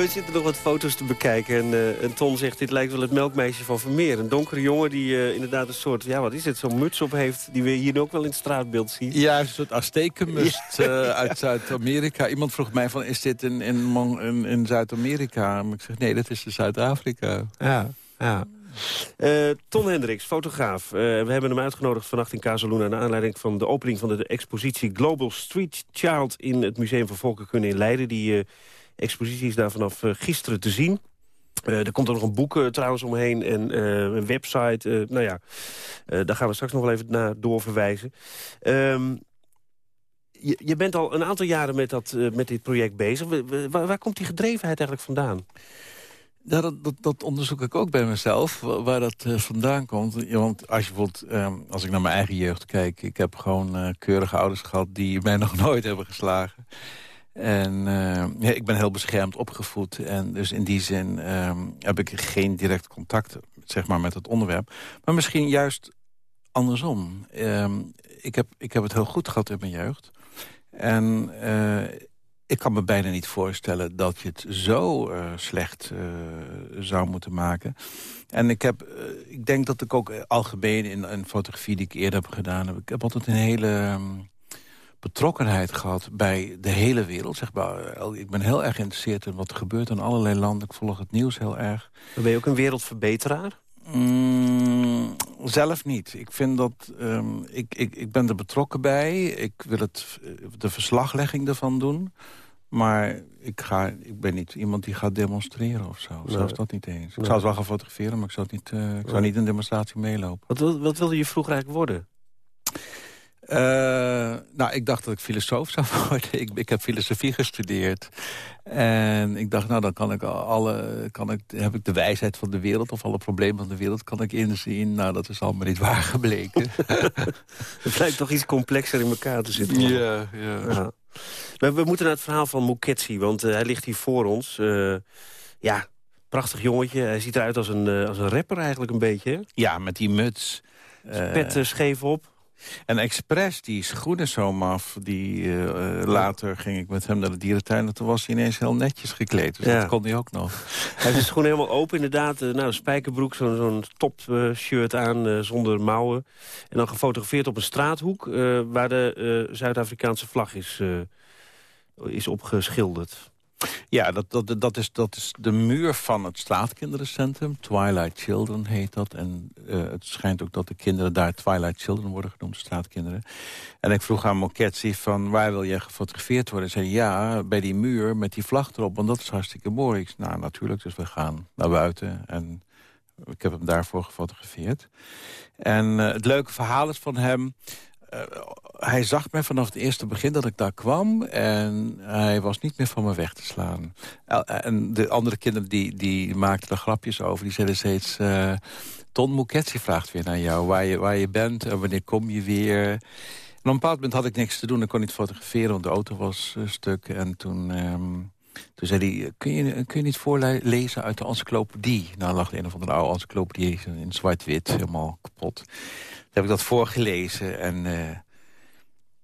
We zitten nog wat foto's te bekijken. En, uh, en Ton zegt, dit lijkt wel het melkmeisje van Vermeer. Een donkere jongen die uh, inderdaad een soort, ja wat is het, zo'n muts op heeft... die we hier ook wel in het straatbeeld zien. Ja, een soort Aztekenmust [laughs] ja. uh, uit Zuid-Amerika. Iemand vroeg mij van, is dit in, in, in, in Zuid-Amerika? Maar ik zeg, nee, dat is in Zuid-Afrika. Ja, ja. Uh, Ton Hendricks, fotograaf. Uh, we hebben hem uitgenodigd vannacht in Casaluna... naar aanleiding van de opening van de expositie Global Street Child... in het Museum van Volkenkunde in Leiden. Die uh, expositie is daar vanaf gisteren te zien. er komt er nog een boek trouwens omheen en een website. nou ja, daar gaan we straks nog wel even naar doorverwijzen. Um, je, je, bent al een aantal jaren met, dat, met dit project bezig. Waar, komt die gedrevenheid eigenlijk vandaan? Ja, dat, dat, dat, onderzoek ik ook bij mezelf, waar dat vandaan komt. want als, je bijvoorbeeld, uh, als ik naar mijn eigen jeugd kijk... ik heb gewoon keurige ouders gehad die mij nog [laughs] nooit hebben geslagen. En eh, ja, ik ben heel beschermd opgevoed. En dus in die zin ehm, heb ik geen direct contact zeg maar, met het onderwerp. Maar misschien juist andersom. Ehm, ik, heb, ik heb het heel goed gehad in mijn jeugd. En ik kan me bijna niet voorstellen dat je het zo uh, slecht zou moeten maken. En ik, heb, ik denk dat ik ook algemeen in een fotografie die ik eerder heb gedaan... heb ik heb altijd een hele um, betrokkenheid gehad bij de hele wereld. Zeg maar. Ik ben heel erg geïnteresseerd in wat er gebeurt in allerlei landen. Ik volg het nieuws heel erg. Ben je ook een wereldverbeteraar? Mm, zelf niet. Ik vind dat... Um, ik, ik, ik ben er betrokken bij. Ik wil het, de verslaglegging ervan doen. Maar ik, ga, ik ben niet iemand die gaat demonstreren of zo. Zelfs dat niet eens. Ik zou het wel gaan fotograferen, maar ik zou, niet, uh, ik zou niet een demonstratie meelopen. Wat, wat wilde je vroeger eigenlijk worden? Uh, nou, ik dacht dat ik filosoof zou [laughs] worden. Ik, ik heb filosofie gestudeerd. En ik dacht, nou, dan kan ik alle, kan ik, heb ik de wijsheid van de wereld... of alle problemen van de wereld kan ik inzien. Nou, dat is allemaal niet waar gebleken. [laughs] het lijkt toch iets complexer in elkaar te zitten. Ja, ja. ja. We, we, moeten naar het verhaal van Muketsi, want uh, hij ligt hier voor ons. Uh, ja, prachtig jongetje. Hij ziet eruit als een, uh, als een rapper eigenlijk een beetje. Ja, met die muts. Pet scheef op. En expres, die schoenen zo maf, die, uh, later ging ik met hem naar de dierentuin... en toen was hij ineens heel netjes gekleed, dus ja. dat kon hij ook nog. Hij heeft de schoenen helemaal open inderdaad. Uh, nou, een spijkerbroek, zo'n zo top-shirt aan, uh, zonder mouwen. En dan gefotografeerd op een straathoek... waar de Zuid-Afrikaanse vlag is, is opgeschilderd. Ja, dat, dat, dat, is, dat is de muur van het straatkinderencentrum. Twilight Children heet dat. En uh, het schijnt ook dat de kinderen daar Twilight Children worden genoemd, straatkinderen. En ik vroeg aan Moketsi van waar wil je gefotografeerd worden? En zei ja, bij die muur met die vlag erop, want dat is hartstikke mooi. Ik zei, nou, natuurlijk, dus we gaan naar buiten. En ik heb hem daarvoor gefotografeerd. En uh, het leuke verhaal is van hem... Uh, hij zag mij vanaf het eerste begin dat ik daar kwam... en hij was niet meer van me weg te slaan. En de andere kinderen die, die maakten er grapjes over. Die zeiden steeds... Uh, Ton vraagt weer naar jou, waar je, waar je bent... en wanneer kom je weer... En op een bepaald moment had ik niks te doen. Ik kon niet fotograferen, want de auto was stuk. En toen, um, toen zei hij, kun je, kun je niet voorlezen uit de encyclopedie? Nou, lag een of andere oude encyclopedie in zwart-wit, helemaal kapot. Heb ik dat voorgelezen en... Uh,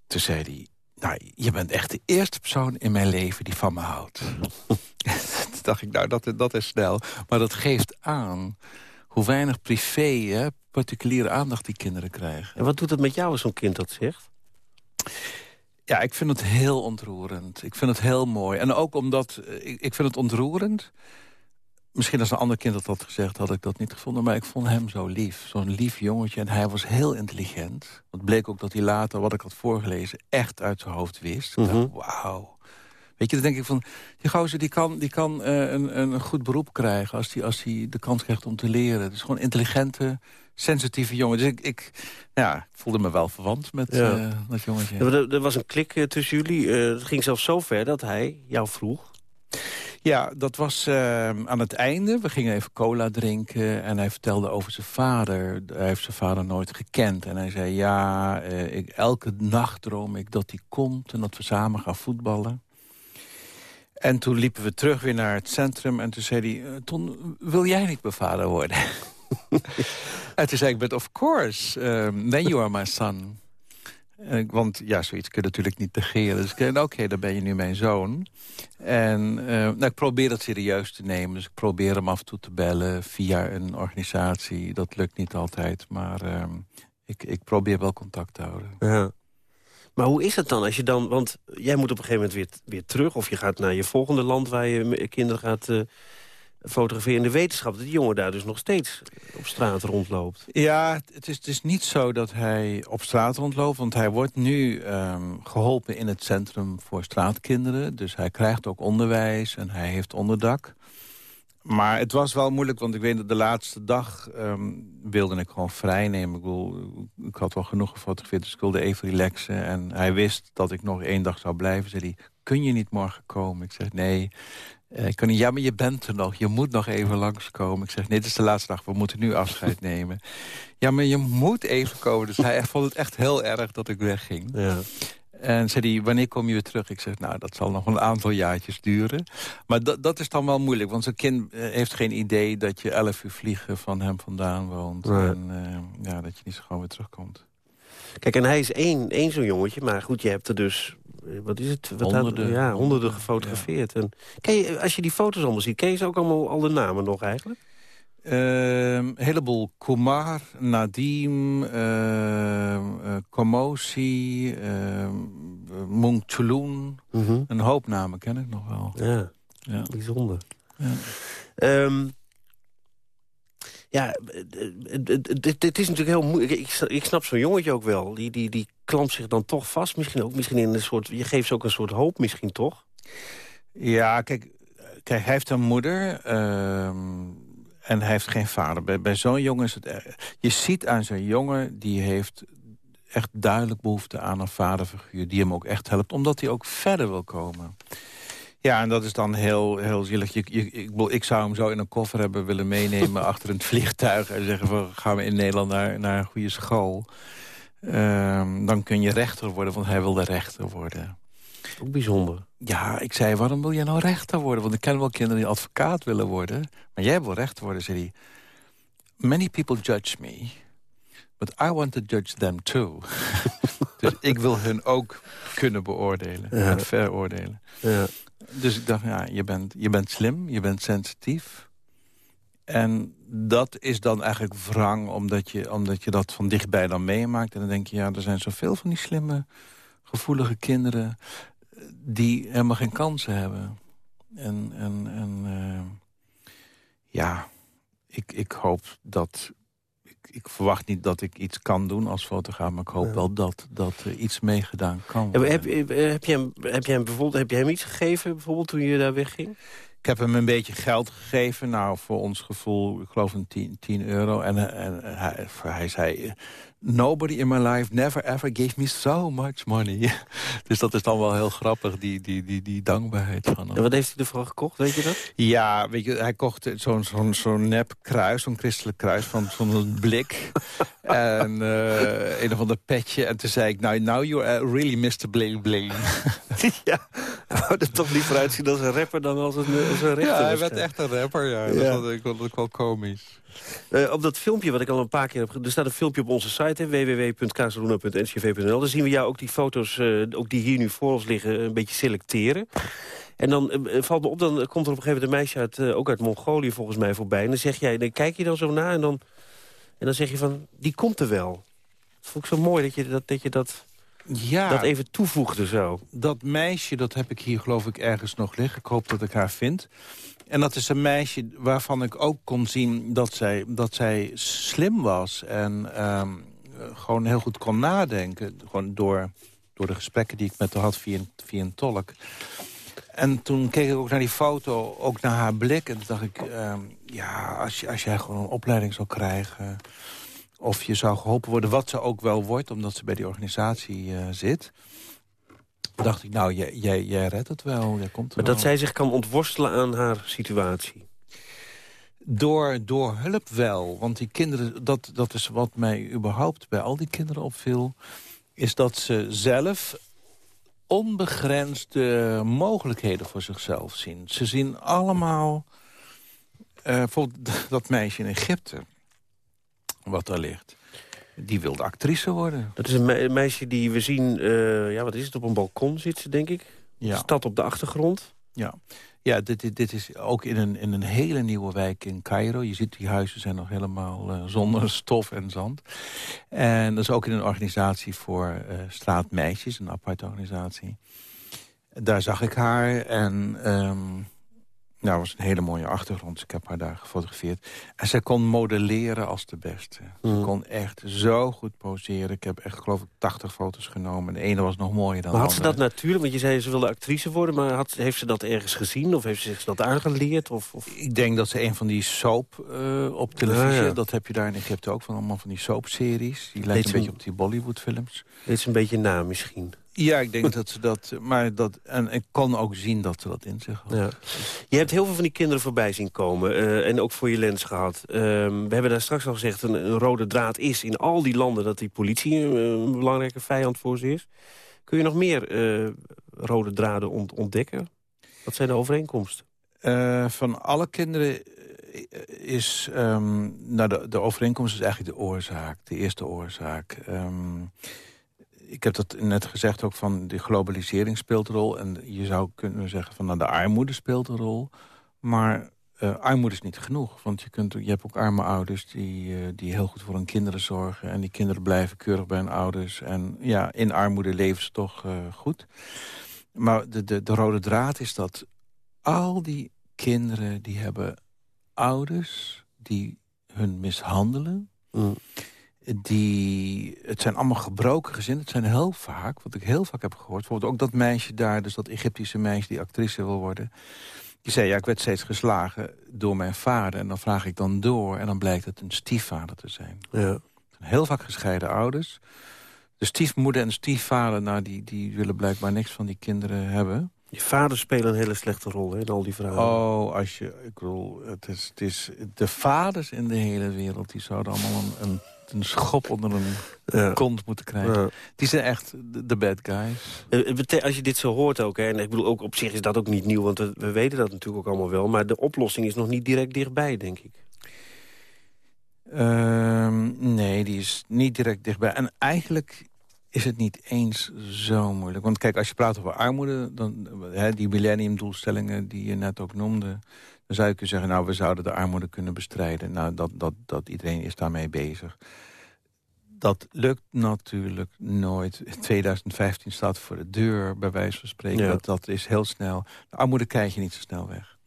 toen zei hij, nou, je bent echt de eerste persoon in mijn leven die van me houdt. [laughs] toen dacht ik, nou, dat, dat is snel. Maar dat geeft aan hoe weinig privé, hè, particuliere aandacht die kinderen krijgen. En wat doet het met jou als zo'n kind dat zegt? Ja, ik vind het heel ontroerend. Ik vind het heel mooi. En ook omdat, eh, ik, ik vind het ontroerend Misschien als een ander kind dat had gezegd, had ik dat niet gevonden. Maar ik vond hem zo lief. Zo'n lief jongetje. En hij was heel intelligent. Het bleek ook dat hij later, wat ik had voorgelezen... echt uit zijn hoofd wist. Mm -hmm. wauw. Weet je, dan denk ik van... Die gozer die kan, die kan uh, een, een goed beroep krijgen... Als hij als die de kans krijgt om te leren. Is gewoon intelligente, sensitieve jongen. Dus ik, ik ja, voelde me wel verwant met ja. uh, dat jongetje. Er, er, was een klik uh, tussen jullie. het ging zelfs zo ver dat hij jou vroeg... Ja, dat was uh, aan het einde. We gingen even cola drinken en hij vertelde over zijn vader. Hij heeft zijn vader nooit gekend. En hij zei, ja, uh, ik, elke nacht droom ik dat hij komt... en dat we samen gaan voetballen. En toen liepen we terug weer naar het centrum en toen zei hij... Ton, wil jij niet mijn vader worden? [laughs] en toen zei ik, but of course, um, then you are my son. En want ja, zoiets kun je natuurlijk niet negeren. Dus ik oké, dan ben je nu mijn zoon. En uh, nou, ik probeer het serieus te nemen. Dus ik probeer hem af en toe te bellen via een organisatie. Dat lukt niet altijd, maar uh, ik, ik probeer wel contact te houden. Ja. Maar hoe is het dan als je dan... Want jij moet op een gegeven moment weer, weer terug... of je gaat naar je volgende land waar je kinderen gaat... Uh, fotograferen in de wetenschap... dat die jongen daar dus nog steeds op straat rondloopt. Ja, het is, het is niet zo dat hij op straat rondloopt... want hij wordt nu um, geholpen in het Centrum voor Straatkinderen. Dus hij krijgt ook onderwijs en hij heeft onderdak. Maar het was wel moeilijk, want ik weet dat de laatste dag um, wilde ik gewoon vrij nemen. Ik, bedoel, ik had wel genoeg gefotografeerd, dus ik wilde even relaxen. En hij wist dat ik nog één dag zou blijven. Zei hij, kun je niet morgen komen? Ik zeg, nee, ik kan niet. Ja, maar je bent er nog. Je moet nog even langskomen. Ik zeg, nee, dit is de laatste dag. We moeten nu afscheid [laughs] nemen. Ja, maar je moet even komen. Dus hij vond het echt heel erg dat ik wegging. Ja. En zei hij, wanneer kom je weer terug? Ik zeg, nou, dat zal nog een aantal jaartjes duren. Maar dat, is dan wel moeilijk, want zijn kind eh, heeft geen idee... dat je elf uur vliegen van hem vandaan woont. En uh, ja, dat je niet zo gewoon weer terugkomt. Kijk, en hij is één, één zo'n jongetje, maar goed, je hebt er dus... Eh, wat is het? Wat honderden. Had, ja, honderden gefotografeerd. En, ken je, als je die foto's allemaal ziet, ken je ze ook allemaal al de namen nog eigenlijk? Uh, een heleboel Kumar, Nadim, uh, uh, Komosi, uh, Mung Chulun. Mhm. Een hoop namen ken ik nog wel. Ja, ja. bijzonder. Ja. Um, ja, het is natuurlijk heel moeilijk. Ik, ik snap zo'n jongetje ook wel. Die, die, die klampt zich dan toch vast. Misschien ook misschien in een soort... Je geeft ze ook een soort hoop misschien, toch? Ja, kijk, kijk hij heeft een moeder... Uh, en hij heeft geen vader. Bij, bij zo'n jongen is het... Je ziet aan zo'n jongen, die heeft echt duidelijk behoefte aan een vaderfiguur... die hem ook echt helpt, omdat hij ook verder wil komen. Ja, en dat is dan heel, heel zielig. Je, je, ik, ik, zou hem zo in een koffer hebben willen meenemen [laughs] achter een vliegtuig... en zeggen, van, gaan we in Nederland naar, naar een goede school. Um, dan kun je rechter worden, want hij wilde rechter worden. Ook bijzonder. Ja, ik zei, waarom wil jij nou rechter worden? Want ik ken wel kinderen die advocaat willen worden. Maar jij wil rechter worden, zei hij. Many people judge me. But I want to judge them too. [laughs] dus ik wil hun ook kunnen beoordelen. Ja. En veroordelen. Ja. Dus ik dacht, ja, je bent, je bent slim, je bent sensitief. En dat is dan eigenlijk wrang, omdat je, omdat je dat van dichtbij dan meemaakt. En dan denk je, ja, er zijn zoveel van die slimme, gevoelige kinderen die helemaal geen kansen hebben. En, en, en uh, ja, ik, ik hoop dat... Ik, verwacht niet dat ik iets kan doen als fotograaf... maar ik hoop wel dat, dat er iets meegedaan kan worden. Heb, heb, heb, je hem, heb, je hem bijvoorbeeld, heb je hem iets gegeven bijvoorbeeld toen je daar wegging? Ik heb hem een beetje geld gegeven. Nou, voor ons gevoel, ik geloof een 10, 10 euro. En, en hij, hij zei, Nobody in my life never ever gave me so much money. [laughs] dus dat is dan wel heel grappig, die, die, die, die dankbaarheid van hem. En wat heeft hij ervoor gekocht, weet je dat? Ja, weet je, hij kocht zo'n zo'n zo'n nep kruis, zo'n christelijk kruis van zo'n blik. [laughs] en uh, een of ander petje. En toen zei ik, nou, now you are really Mr. Bling Bling. [laughs] ja, hij wou er toch liever uitzien als een rapper dan als een, als een Ja, hij werd echt een rapper, ja. ja. Dat, vond ik wel komisch. Uh, op dat filmpje wat ik al een paar keer heb... Er staat een filmpje op onze site, www.casaluna.ncv.nl. Daar zien we jou ook die foto's, uh, ook die hier nu voor ons liggen, een beetje selecteren. En dan uh, valt me op, dan komt er op een gegeven moment een meisje uit, ook uit Mongolië volgens mij voorbij. En dan zeg jij, dan kijk je dan zo na en dan, en dan zeg je van, die komt er wel. Dat vond ik zo mooi dat je dat, dat, je dat, ja, dat even toevoegde zo. Dat meisje, dat heb ik hier geloof ik ergens nog liggen. Ik hoop dat ik haar vind. En dat is een meisje waarvan ik ook kon zien dat zij, dat zij slim was. En um, gewoon heel goed kon nadenken. Gewoon door, door de gesprekken die ik met haar had via, een tolk. En toen keek ik ook naar die foto, ook naar haar blik. En toen dacht ik, um, ja, als, als jij gewoon een opleiding zou krijgen... of je zou geholpen worden, wat ze ook wel wordt... omdat ze bij die organisatie uh, zit dacht ik, nou, jij, jij, jij redt het wel. Jij komt maar dat zij zich kan ontworstelen aan haar situatie? Door, door hulp wel. Want die kinderen, dat, dat is wat mij überhaupt bij al die kinderen opviel... is dat ze zelf onbegrensde mogelijkheden voor zichzelf zien. Ze zien allemaal... Uh, bijvoorbeeld [laughs] dat meisje in Egypte, wat daar ligt. Die wilde actrice worden. Dat is een, meisje die we zien, uh, ja, wat is het, op een balkon zit ze, denk ik. Ja. Stad op de achtergrond. Ja, ja dit, dit, dit, is ook in een, in een hele nieuwe wijk in Cairo. Je ziet, die huizen zijn nog helemaal uh, zonder [laughs] stof en zand. En dat is ook in een organisatie voor uh, straatmeisjes, een aparte organisatie. Daar zag ik haar en... Um, nou, was een hele mooie achtergrond. Ik heb haar daar gefotografeerd. En zij kon modelleren als de beste. Ze mm. kon echt zo goed poseren. Ik heb echt, geloof ik, 80 foto's genomen. De ene was nog mooier dan maar de had ze dat natuurlijk? Want je zei ze wilde actrice worden. Maar had, heeft ze dat ergens gezien? Of heeft ze zich dat aangeleerd? Of, of? Ik denk dat ze een van die soap uh, op televisie... dat heb je daar in Egypte ook van allemaal van die soapseries. Die lijkt een beetje op die Bollywood-films. Dit is een beetje na misschien. Ja, ik denk dat ze dat... Maar dat, en ik kon ook zien dat ze dat in zich had. Ja. Je hebt heel veel van die kinderen voorbij zien komen. Uh, en ook voor je lens gehad. Uh, we hebben daar straks al gezegd... Een, een, rode draad is in al die landen... dat die politie uh, een belangrijke vijand voor ze is. Kun je nog meer eh, rode draden ont ontdekken? Wat zijn de overeenkomsten? van alle kinderen is... Um, nou, de, de overeenkomst is eigenlijk de oorzaak. De eerste oorzaak. Um, ik heb dat net gezegd ook van de globalisering speelt een rol. En je zou kunnen zeggen van nou, de armoede speelt een rol. Maar uh, armoede is niet genoeg. Want je, kunt, je hebt ook arme ouders die, uh, die heel goed voor hun kinderen zorgen. En die kinderen blijven keurig bij hun ouders. En ja, in armoede leven ze toch uh, goed. Maar de, de, de rode draad is dat al die kinderen die hebben ouders die hun mishandelen... Mm die, het zijn allemaal gebroken gezinnen. Het zijn heel vaak, wat ik heel vaak heb gehoord... bijvoorbeeld ook dat meisje daar, dus dat Egyptische meisje die actrice wil worden... die zei, ja, ik werd steeds geslagen door mijn vader. En dan vraag ik dan door en dan blijkt het een stiefvader te zijn. Ja. Heel vaak gescheiden ouders. De stiefmoeder en de stiefvader, nou, die, die willen blijkbaar niks van die kinderen hebben. Je vader spelen een hele slechte rol hè, in al die verhalen. Oh, als je, ik bedoel, het is, het is de vaders in de hele wereld... die zouden allemaal een, een een schop onder een ja. kont moeten krijgen. Die zijn echt de bad guys. Eh, als je dit zo hoort ook, hè, en ik bedoel ook op zich is dat ook niet nieuw... want we, we weten dat natuurlijk ook allemaal wel... maar de oplossing is nog niet direct dichtbij, denk ik. Ehm, nee, die is niet direct dichtbij. En eigenlijk is het niet eens zo moeilijk. Want kijk, als je praat over armoede... Dan, hè, die millenniumdoelstellingen die je net ook noemde... dan zou je kunnen zeggen, nou, we zouden de armoede kunnen bestrijden. Nou, dat, dat, dat iedereen is daarmee bezig. Dat lukt natuurlijk nooit. [laughs] 2015 staat voor de deur, bij wijze van spreken. Dat, dat is heel snel. De armoede krijg je niet zo snel weg.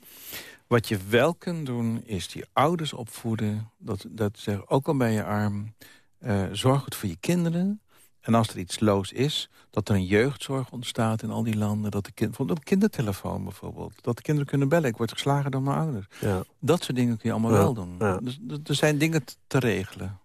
Wat je wel kunt doen, is die ouders opvoeden. Dat, dat zeggen, ook al ben je arm, uh, zorg goed voor je kinderen. En als er iets loos is, dat er een jeugdzorg ontstaat in al die landen. Dat de kind, een kindertelefoon bijvoorbeeld. Dat de kinderen kunnen bellen. Ik word geslagen door mijn ouders. Ja. Dat soort dingen kun je allemaal wel doen. Dus, er zijn dingen te regelen.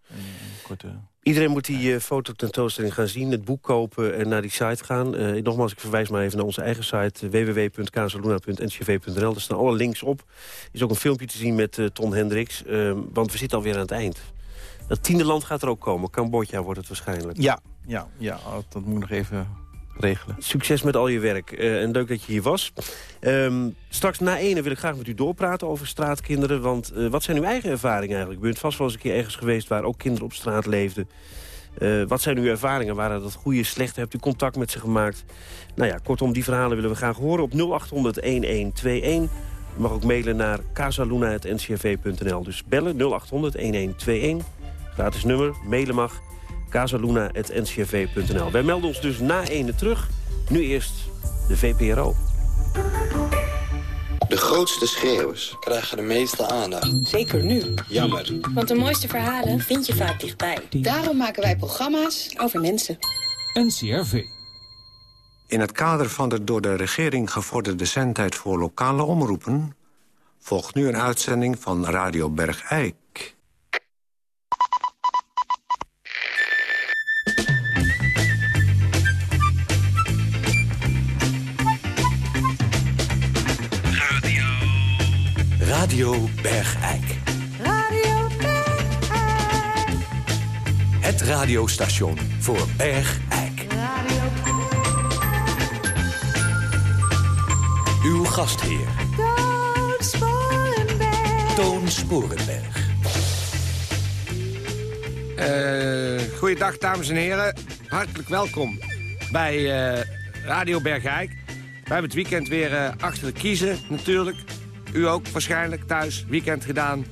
Korte... Iedereen moet die uh, fototentoonstelling gaan zien, het boek kopen en naar die site gaan. Uh, nogmaals, ik verwijs maar even naar onze eigen site www.casaluna.ncv.nl. Daar staan alle links op. Er is ook een filmpje te zien met uh, Ton Hendricks, want we zitten alweer aan het eind. Dat tiende land gaat er ook komen. Cambodja wordt het waarschijnlijk. Ja, ja, ja oh, dat moet ik nog even regelen. Succes met al je werk uh, en leuk dat je hier was. Um, straks na ene wil ik graag met u doorpraten over straatkinderen. Want uh, wat zijn uw eigen ervaringen eigenlijk? U bent vast wel eens een keer ergens geweest waar ook kinderen op straat leefden. Uh, wat zijn uw ervaringen? Waren dat goede, slechte? Hebt u contact met ze gemaakt? Nou ja, kortom, die verhalen willen we graag horen op 0800-1121. U mag ook mailen naar casaluna.ncrv.nl. Dus bellen 0800-1121. Gratis nummer, mailen mag casaluna.ncrv.nl. Wij melden ons dus na ene terug. Nu eerst de VPRO. De grootste schreeuwers krijgen de meeste aandacht. Zeker nu. Jammer. Want de mooiste verhalen vind je vaak dichtbij. Daarom maken wij programma's over mensen. NCRV. In het kader van de door de regering gevorderde zendtijd voor lokale omroepen... volgt nu een uitzending van Radio Bergijk. Radio Bergijk. Radio Bergijk. Het radiostation voor Bergijk. Radio Uw gastheer. Toon Sporenberg. Toon Sporenberg. Uh, goeiedag dames en heren. Hartelijk welkom bij eh, Radio Bergijk. We hebben het weekend weer eh, achter de kiezen natuurlijk. U ook waarschijnlijk thuis, weekend gedaan.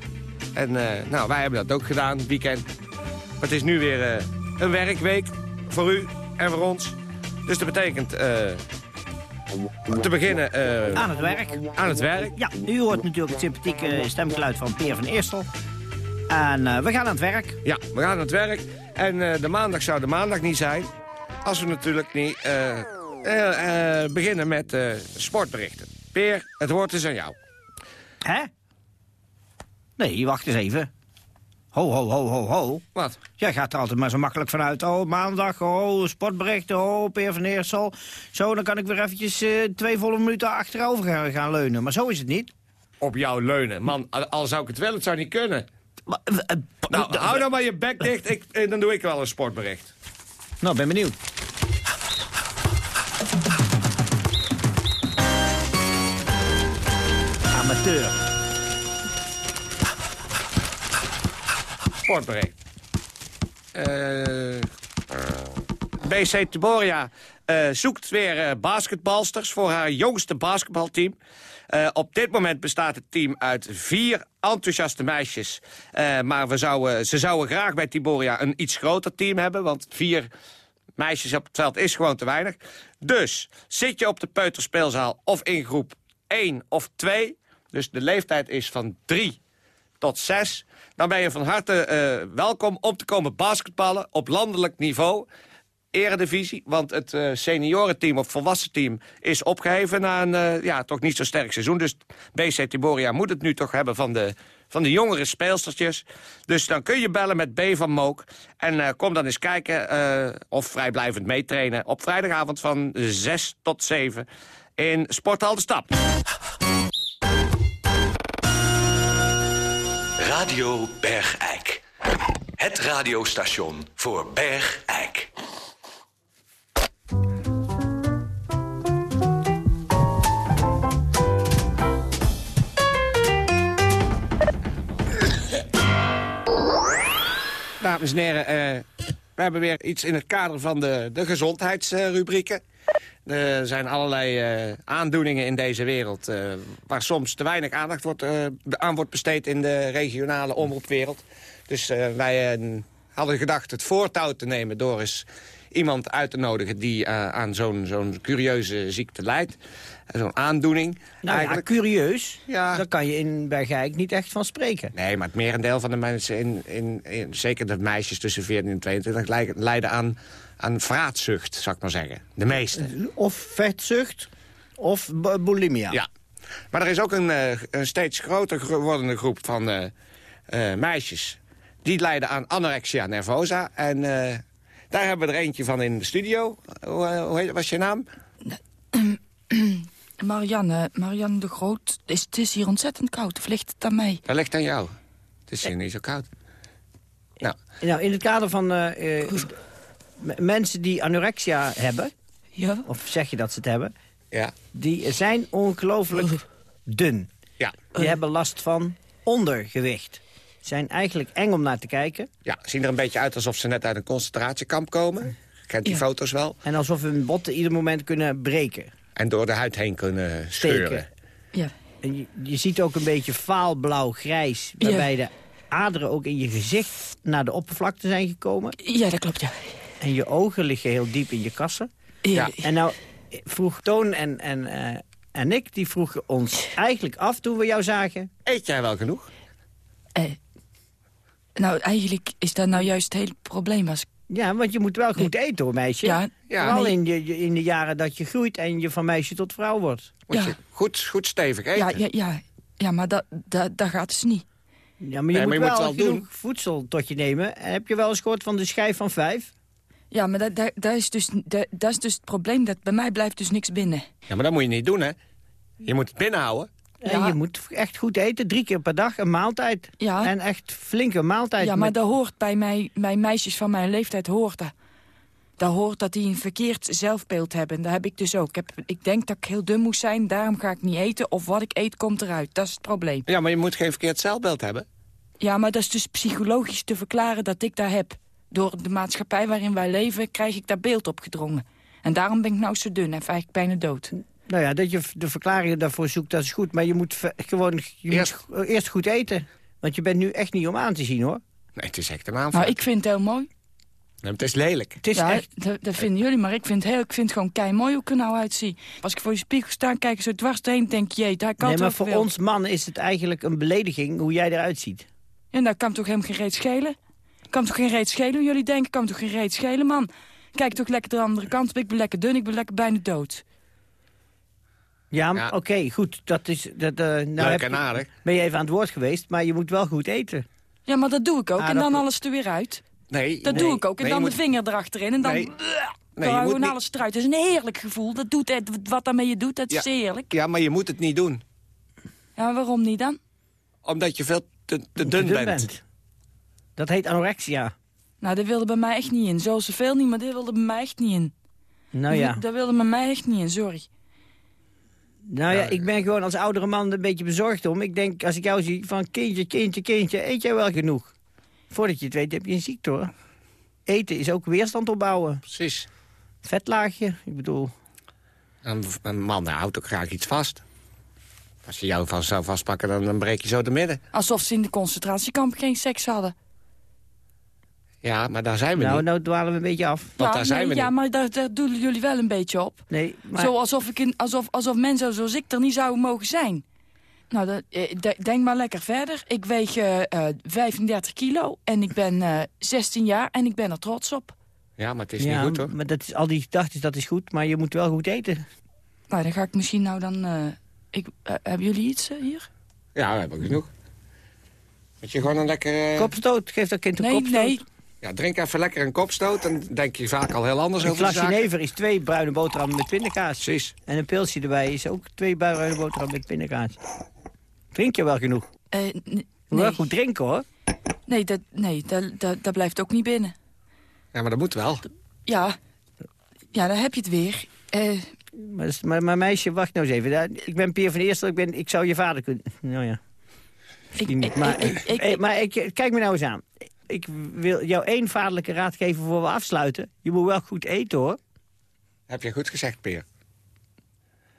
En eh, nou, wij hebben dat ook gedaan, weekend. Maar het is nu weer eh, een werkweek voor u en voor ons. Dus dat betekent eh, te beginnen... Aan het werk. Aan het werk. Ja, u hoort natuurlijk het sympathieke stemgeluid van Peer van Eerstel. En we gaan aan het werk. Ja, we gaan aan het werk. En de maandag zou de maandag niet zijn... als we natuurlijk niet beginnen met sportberichten. Peer, het woord is aan jou. Hè? Nee, wacht eens even. Ho, ho, ho, ho, ho. Wat? Jij gaat er altijd maar zo makkelijk vanuit. Oh, maandag, oh, sportberichten, oh, Peer van Eersel. Zo, dan kan ik weer eventjes eh, twee volle minuten achterover gaan, leunen. Maar zo is het niet. Op jou leunen. Man, al, zou ik het wel, het zou niet kunnen. Maar, eh, eh, Nou, hou nou maar je bek dicht, ik, dan doe ik wel een sportbericht. Nou, ben benieuwd. Sportbericht. Eh, BC Tiboria eh, zoekt weer eh, basketbalsters voor haar jongste basketbalteam. Op dit moment bestaat het team uit vier enthousiaste meisjes. Maar we zouden, ze zouden graag bij Tiboria een iets groter team hebben. Want vier meisjes op het veld is gewoon te weinig. Dus zit je op de peuterspeelzaal of in groep 1 of 2... dus de leeftijd is van 3 tot 6... dan ben je van harte eh, welkom om te komen basketballen op landelijk niveau eredivisie. Want het eh, seniorenteam of volwassen team is opgeheven na een eh, ja, toch niet zo sterk seizoen. Dus BC Tiboria moet het nu toch hebben van de, van de jongere speelstertjes. Dus dan kun je bellen met B van Mook. En kom dan eens kijken of vrijblijvend meetrainen op vrijdagavond van 6 tot 7 in Sporthal de Stap. Radio Bergijk. Het radiostation voor Bergijk. Dames en heren, eh, we hebben weer iets in het kader van de, de gezondheidsrubrieken. Er zijn allerlei eh, aandoeningen in deze wereld... eh, waar soms te weinig aandacht wordt, eh, aan wordt besteed in de regionale omroepwereld. Dus eh, wij eh, hadden gedacht het voortouw te nemen door eens iemand uit te nodigen... die eh, aan zo'n zo'n curieuze ziekte lijdt. Zo'n aandoening. Nou ja, eigenlijk. curieus. Ja. Daar kan je in Bergijk niet echt van spreken. Nee, maar het merendeel van de mensen, in, in, in- zeker de meisjes tussen 14 en 22... lijken- lijden aan, aan vraatzucht, zou ik maar zeggen. De meeste. Of vetzucht, of bu- bulimia. Ja. Maar er is ook een, eh, een steeds groter gro- wordende groep van eh, meisjes... die lijden aan anorexia nervosa. En daar hebben we er eentje van in de studio. Hoe, eh, hoe heet, wat is je naam? [clears throat] Marianne, Marianne de Groot, is, het is hier ontzettend koud. Of ligt het aan mij? Dat ligt aan jou. Het is hier niet zo koud. Nou, Nou, in het kader van eh, eh, mensen die anorexia hebben... Ja? of zeg je dat ze het hebben... ja. die zijn ongelooflijk dun. Ja. Die hebben last van ondergewicht. Zijn eigenlijk eng om naar te kijken. ja, zien er een beetje uit alsof ze net uit een concentratiekamp komen. Kent die Ja. foto's wel. En alsof hun botten ieder moment kunnen breken. En door de huid heen kunnen scheuren. Steken. Ja. En je, je ziet ook een beetje vaalblauw-grijs... waarbij de aderen ook in je gezicht naar de oppervlakte zijn gekomen. Ja, dat klopt, ja. En je ogen liggen heel diep in je kassen. Ja. En nou vroeg Toon en, en, eh, en ik, die vroegen ons eigenlijk af toen we jou zagen... Eet jij wel genoeg? Eh, nou, eigenlijk is dat nou juist het hele probleem. Als Ja, want je moet wel goed eten hoor, meisje. Ja, Ja. Vooral nee. in, je, in de jaren dat je groeit en je van meisje tot vrouw wordt. Moet Ja. je goed, goed stevig eten. ja, ja, ja, ja, maar dat, dat, dat gaat dus niet. Ja, maar je Nee, moet maar je wel moet wel genoeg doen. voedsel tot je nemen. En heb je wel eens gehoord van de schijf van vijf? Ja, maar dat, dat, dat, is dus, dat, dat is dus het probleem. Dat bij mij blijft dus niks binnen. Ja, maar dat moet je niet doen, hè? Je moet het binnenhouden. En Ja. je moet echt goed eten, drie keer per dag een maaltijd. Ja. En echt flinke maaltijd. Ja, maar met- dat hoort bij, mij, bij meisjes van mijn leeftijd hoort dat. Dat hoort dat die een verkeerd zelfbeeld hebben. Dat heb ik dus ook. Ik, heb, ik denk dat ik heel dun moest zijn, daarom ga ik niet eten. Of wat ik eet, komt eruit. Dat is het probleem. Ja, maar je moet geen verkeerd celbeeld hebben. Ja, maar dat is dus psychologisch te verklaren dat ik dat heb. Door de maatschappij waarin wij leven krijg ik daar beeld op gedrongen. En daarom ben ik nou zo dun en eigenlijk bijna dood. Nou ja, dat je de verklaringen daarvoor zoekt, dat is goed. Maar je moet gewoon je eerst, moet eerst goed eten. Want je bent nu echt niet om aan te zien, hoor. Nee, het is echt een aanval. Nou, ik vind het heel mooi. Nee, het is lelijk. Het is ja, echt... dat, dat vinden jullie, maar ik vind het, heel, ik vind het gewoon kei mooi hoe ik er nou uitzie. Als ik voor je spiegel sta en kijk zo dwars doorheen, denk je, jee, daar kan Nee, maar voor ons mannen is het eigenlijk een belediging hoe jij eruit ziet. En daar kan toch helemaal geen reet schelen? Kan toch geen reet schelen hoe jullie denken? Kan toch geen reet schelen, man? Kijk toch lekker de andere kant op. Ik ben lekker dun, ik ben lekker bijna dood. Ja, oké, goed. Dat is, dat, eh, nou Leuk heb en je- aardig. Ben je even aan het woord geweest, maar je moet wel goed eten. Ja, maar dat doe ik ook. Ah, en dan alles er weer uit. Nee, Dat nee, doe ik ook. En nee, dan de vinger erachterin. En dan... Nee. Nee, je moet niet- alles eruit. Dat is een heerlijk gevoel. Dat doet, het- wat daarmee je doet, dat is Ja. heerlijk. Ja, maar je moet het niet doen. Ja, maar waarom niet dan? Omdat je veel te, te dun, bent. Dat heet anorexia. Nou, dat wilde bij mij echt niet in. Zo zoveel niet, maar dit wilde bij mij echt niet in. Nou ja. Dat wilde bij mij echt niet in, sorry. Nou ja, ik ben gewoon als oudere man een beetje bezorgd om. Ik denk, als ik jou zie, van kindje, kindje, kindje, eet jij wel genoeg? Voordat je het weet heb je een ziekte, hoor. Eten is ook weerstand opbouwen. Precies. Vetlaagje, ik bedoel... Een, een man houdt ook graag iets vast. Als je jou vast zou vastpakken, dan, dan breek je zo te midden. Alsof ze in de concentratiekamp geen seks hadden. Ja, maar daar zijn we Nou, niet. nou dwalen we een beetje af. Want ja, daar zijn nee, we ja niet. maar daar, daar doen jullie wel een beetje op. Nee, maar... Zo alsof, ik in, alsof, alsof mensen zoals ik er niet zouden mogen zijn. Nou, dat, eh, de- denk maar lekker verder. Ik weeg eh, eh, 35 kilo en ik ben eh 16 jaar en ik ben er trots op. Ja, maar het is ja, niet goed, hoor. maar dat is, al die gedachten, dat is goed, maar je moet wel goed eten. Nou, dan ga ik misschien nou dan... eh, ik, eh, hebben jullie iets eh, hier? Ja, we hebben genoeg. Moet je gewoon een lekker... eh, Kopstoot, geef dat kind een Nee, kopstoot. nee. Ja, drink even lekker een kopstoot. Dan denk je vaak al heel anders Een over de glas jenever is twee bruine boterhammen met pindakaas. Precies. En een pilsje erbij is ook twee bruine boterhammen met pindakaas. Drink je wel genoeg? Eh, moet wel goed drinken, hoor. nee, dat, nee dat, dat, dat blijft ook niet binnen. Ja, maar dat moet wel. Ja, ja dan heb je het weer. Eh, Maar, maar, maar meisje, wacht nou eens even. Daar- Ik ben Pier van Eerstel, ik, ben, ik zou je vader kunnen... Nou ja. Niet, ik- maar, ik- ik- eh, maar ik, kijk me nou eens aan. Ik wil jou één vaderlijke raad geven voor we afsluiten. Je moet wel goed eten, hoor. Heb je goed gezegd, Peer.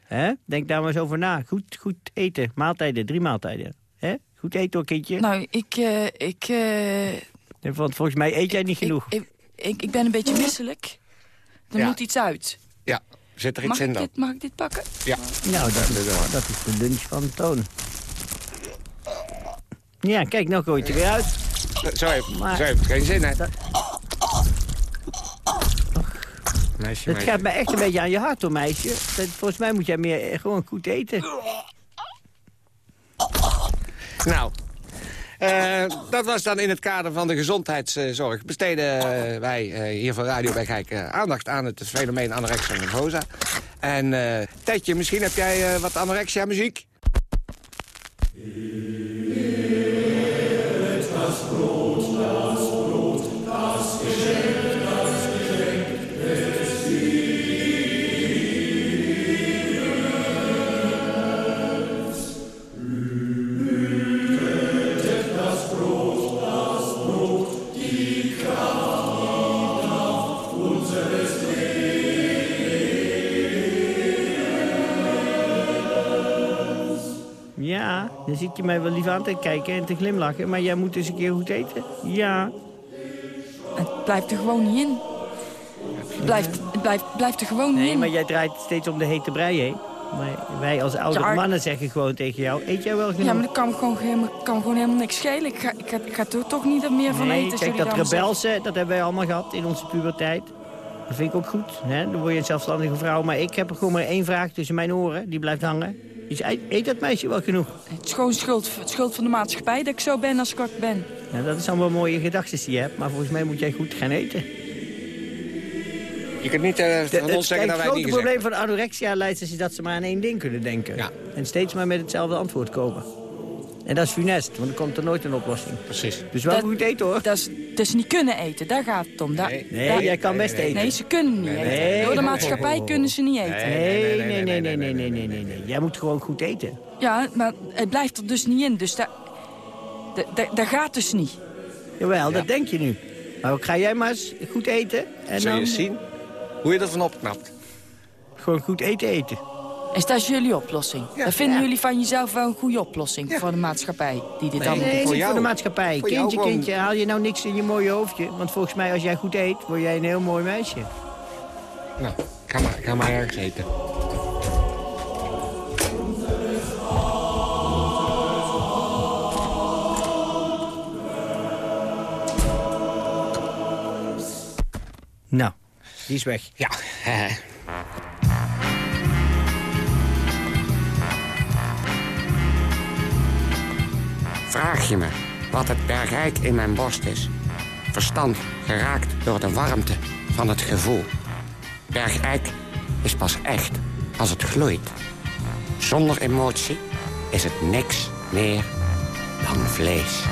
Hè? Denk daar maar eens over na. Goed, goed eten. Maaltijden, drie maaltijden. Hè? Goed eten hoor, kindje. nou, ik... eh, ik eh, Want volgens mij eet jij niet genoeg. Ik, ik, ik ben een beetje misselijk. Er Ja. moet iets uit. Ja, zit er iets Mag in dan? dit, mag ik dit pakken? Ja. Nou, dat is, dat is de lunch van Toon. Ja, kijk, nou gooit je weer uit. Zo heeft, Maar- zo heeft het geen zin, hè? Dat- Meisje, Het gaat me echt een beetje aan je hart, hoor, meisje. Dat, volgens mij moet jij meer eh, gewoon goed eten. Nou, eh, dat was dan in het kader van de gezondheidszorg. Besteden eh, wij hier van Radio Bergijk aandacht aan het fenomeen anorexia nervosa. En Tetje, misschien heb jij wat anorexia muziek? Zit je mij wel lief aan te kijken en te glimlachen. Maar jij moet eens een keer goed eten. Ja. Het blijft er gewoon niet in. Het blijft, het blijft, blijft er gewoon niet Nee, in. maar jij draait steeds om de hete brei heen. Maar wij als oude Ja. mannen zeggen gewoon tegen jou... Eet jij wel genoeg? Ja, maar dat kan gewoon, helemaal, kan gewoon helemaal niks schelen. Ik ga, ik ga, ik ga er toch niet er meer van nee, eten. kijk, dat rebelse, dat hebben wij allemaal gehad in onze puberteit. Dat vind ik ook goed. Hè? Dan word je een zelfstandige vrouw. Maar ik heb er gewoon maar één vraag tussen mijn oren. Die blijft hangen. Is, eet, dat meisje wel genoeg? Het is gewoon schuld, schuld van de maatschappij dat ik zo ben als ik wat ben. Ja, dat is allemaal mooie gedachten die je hebt. Maar volgens mij moet jij goed gaan eten. Je kunt niet eh, van De- ons het, zeggen dat het wij het grote niet probleem van anorexia-leiders is dat ze maar aan één ding kunnen denken. Ja. En steeds maar met hetzelfde antwoord komen. En dat is funest, want dan komt er nooit een oplossing. Precies. Dus wel goed eten, hoor. Dat is, niet kunnen eten, daar gaat het om. Nee, jij kan best eten. Nee, ze kunnen niet eten. Door de maatschappij kunnen ze niet eten. Nee, nee, nee, nee, nee, nee, nee, nee. Jij moet gewoon goed eten. Ja, maar het blijft er dus niet in. Dus dat, dat, dat gaat dus niet. Jawel, dat denk je nu. Maar ga jij maar eens goed eten. En Zal je dan... zien hoe je dat van opknapt? Gewoon goed eten eten. Is dat jullie oplossing? dat vinden jullie van jezelf wel een goede oplossing voor de maatschappij die dit allemaal Nee, doet? niet voor de maatschappij. Voor jou kindje, kindje, haal je nou niks in je mooie hoofdje. Want volgens mij, als jij goed eet, word jij een heel mooi meisje. Nou, ga maar, ga maar ergens eten. Nou, die is weg. Ja, [laughs] Vraag je me wat het bergrijk in mijn borst is? Verstand geraakt door de warmte van het gevoel. Bergijk is pas echt als het gloeit. Zonder emotie is het niks meer dan vlees.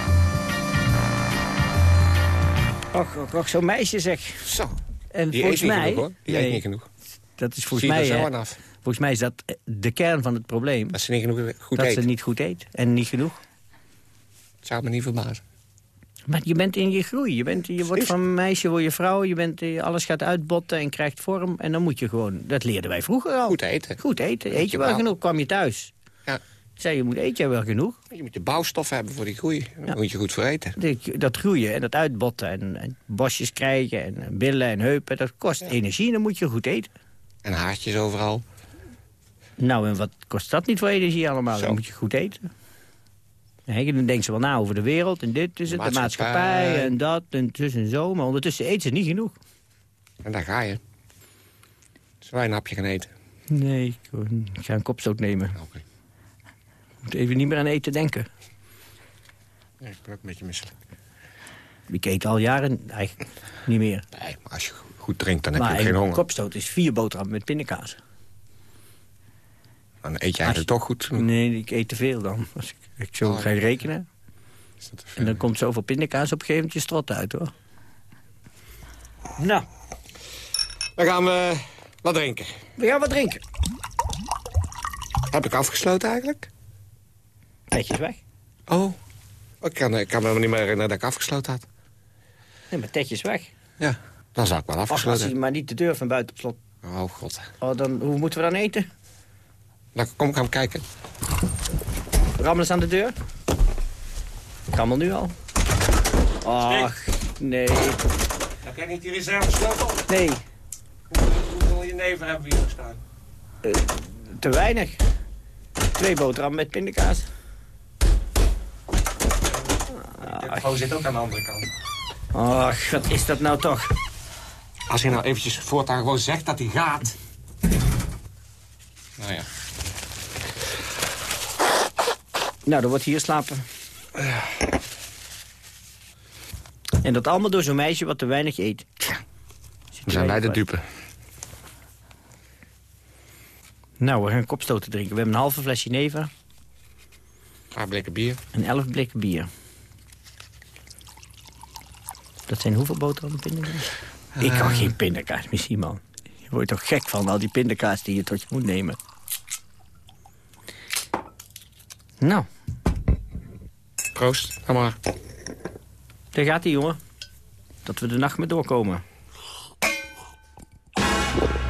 Och, och, och zo'n meisje zeg. Zo. En Die volgens eet niet mij... genoeg, hoor. Die Nee, eet niet genoeg. Dat is volgens mij... hè. Volgens mij is dat de kern van het probleem. Dat ze niet genoeg goed dat eet. ze niet goed eet. En niet genoeg. Zou me niet verbazen. Maar je bent in je groei. Je, bent, je wordt van meisje, word je vrouw. Je bent, eh, alles gaat uitbotten en krijgt vorm. En dan moet je gewoon... Dat leerden wij vroeger al. Goed eten. Goed eten. Eet je wel genoeg? Kwam je thuis? Ja. Zei je, moet eet je wel genoeg? Je moet de bouwstof hebben voor die groei. Daar moet je goed voor eten. Dat- Dat groeien en dat uitbotten en, en bosjes krijgen en billen en heupen. Dat kost energie en dan moet je goed eten. En haartjes overal. Nou, en wat kost dat niet voor energie allemaal? Zo. Dan moet je goed eten. Nee, dan denken ze wel na over de wereld en dit is het, de maatschappij. maatschappij en dat en zus en zo. Maar ondertussen eten ze niet genoeg. En daar ga je. Zullen wij een hapje gaan eten? Nee, ik, ga een kopstoot nemen. Oké. Moet even niet meer aan eten denken. Ik ben ook een beetje misselijk. Ik eet al jaren eigenlijk niet meer. Nee, maar als je goed drinkt, dan heb maar je geen een honger. kopstoot is vier boterhammen met pindakaas. Dan eet je eigenlijk toch goed. Nee, ik eet te veel dan. Als ik, ik zo Oh, ga rekenen. Is dat? En dan komt zoveel pindakaas op een gegeven moment je strot uit, hoor. Nou, Dan gaan we wat drinken. we gaan wat drinken. Heb ik afgesloten eigenlijk? Netjes weg. Oh. Ik kan, ik kan me niet meer herinneren dat ik afgesloten had. Nee, maar tetjes weg. Ja, dan zou ik wel Ach, als afgesloten hij maar niet de deur van buiten op slot. Oh god. Oh, dan, hoe moeten we dan eten? Nou, kom ik gaan kijken. Rammelen eens aan de deur. Rammel nu al. Ach, nee. Heb jij niet die reservesleutel? Nee, Hoeveel je neven hebben we hier staan? te weinig. Twee boterhammen met pindakaas. De telefoon zit ook aan de andere kant. Ach, wat is dat nou toch? Als hij nou eventjes voortaan gewoon zegt dat hij gaat. Nou ja. Nou, dan wordt hier slapen. En dat allemaal door zo'n meisje wat te weinig eet. Dan zijn wij de dupe. Nou, we gaan kopstoten drinken. We hebben een halve flesje neven Een paar blikken bier. en elf blikken bier. Dat zijn hoeveel boterhammen pindakaas? Ik kan geen pindakaas meer zien, man. Je wordt toch gek van al die pindakaas die je tot je moet nemen. Nou, Proost. Ga maar. daar gaat hij, jongen. Dat we de nacht mee doorkomen.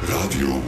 Radio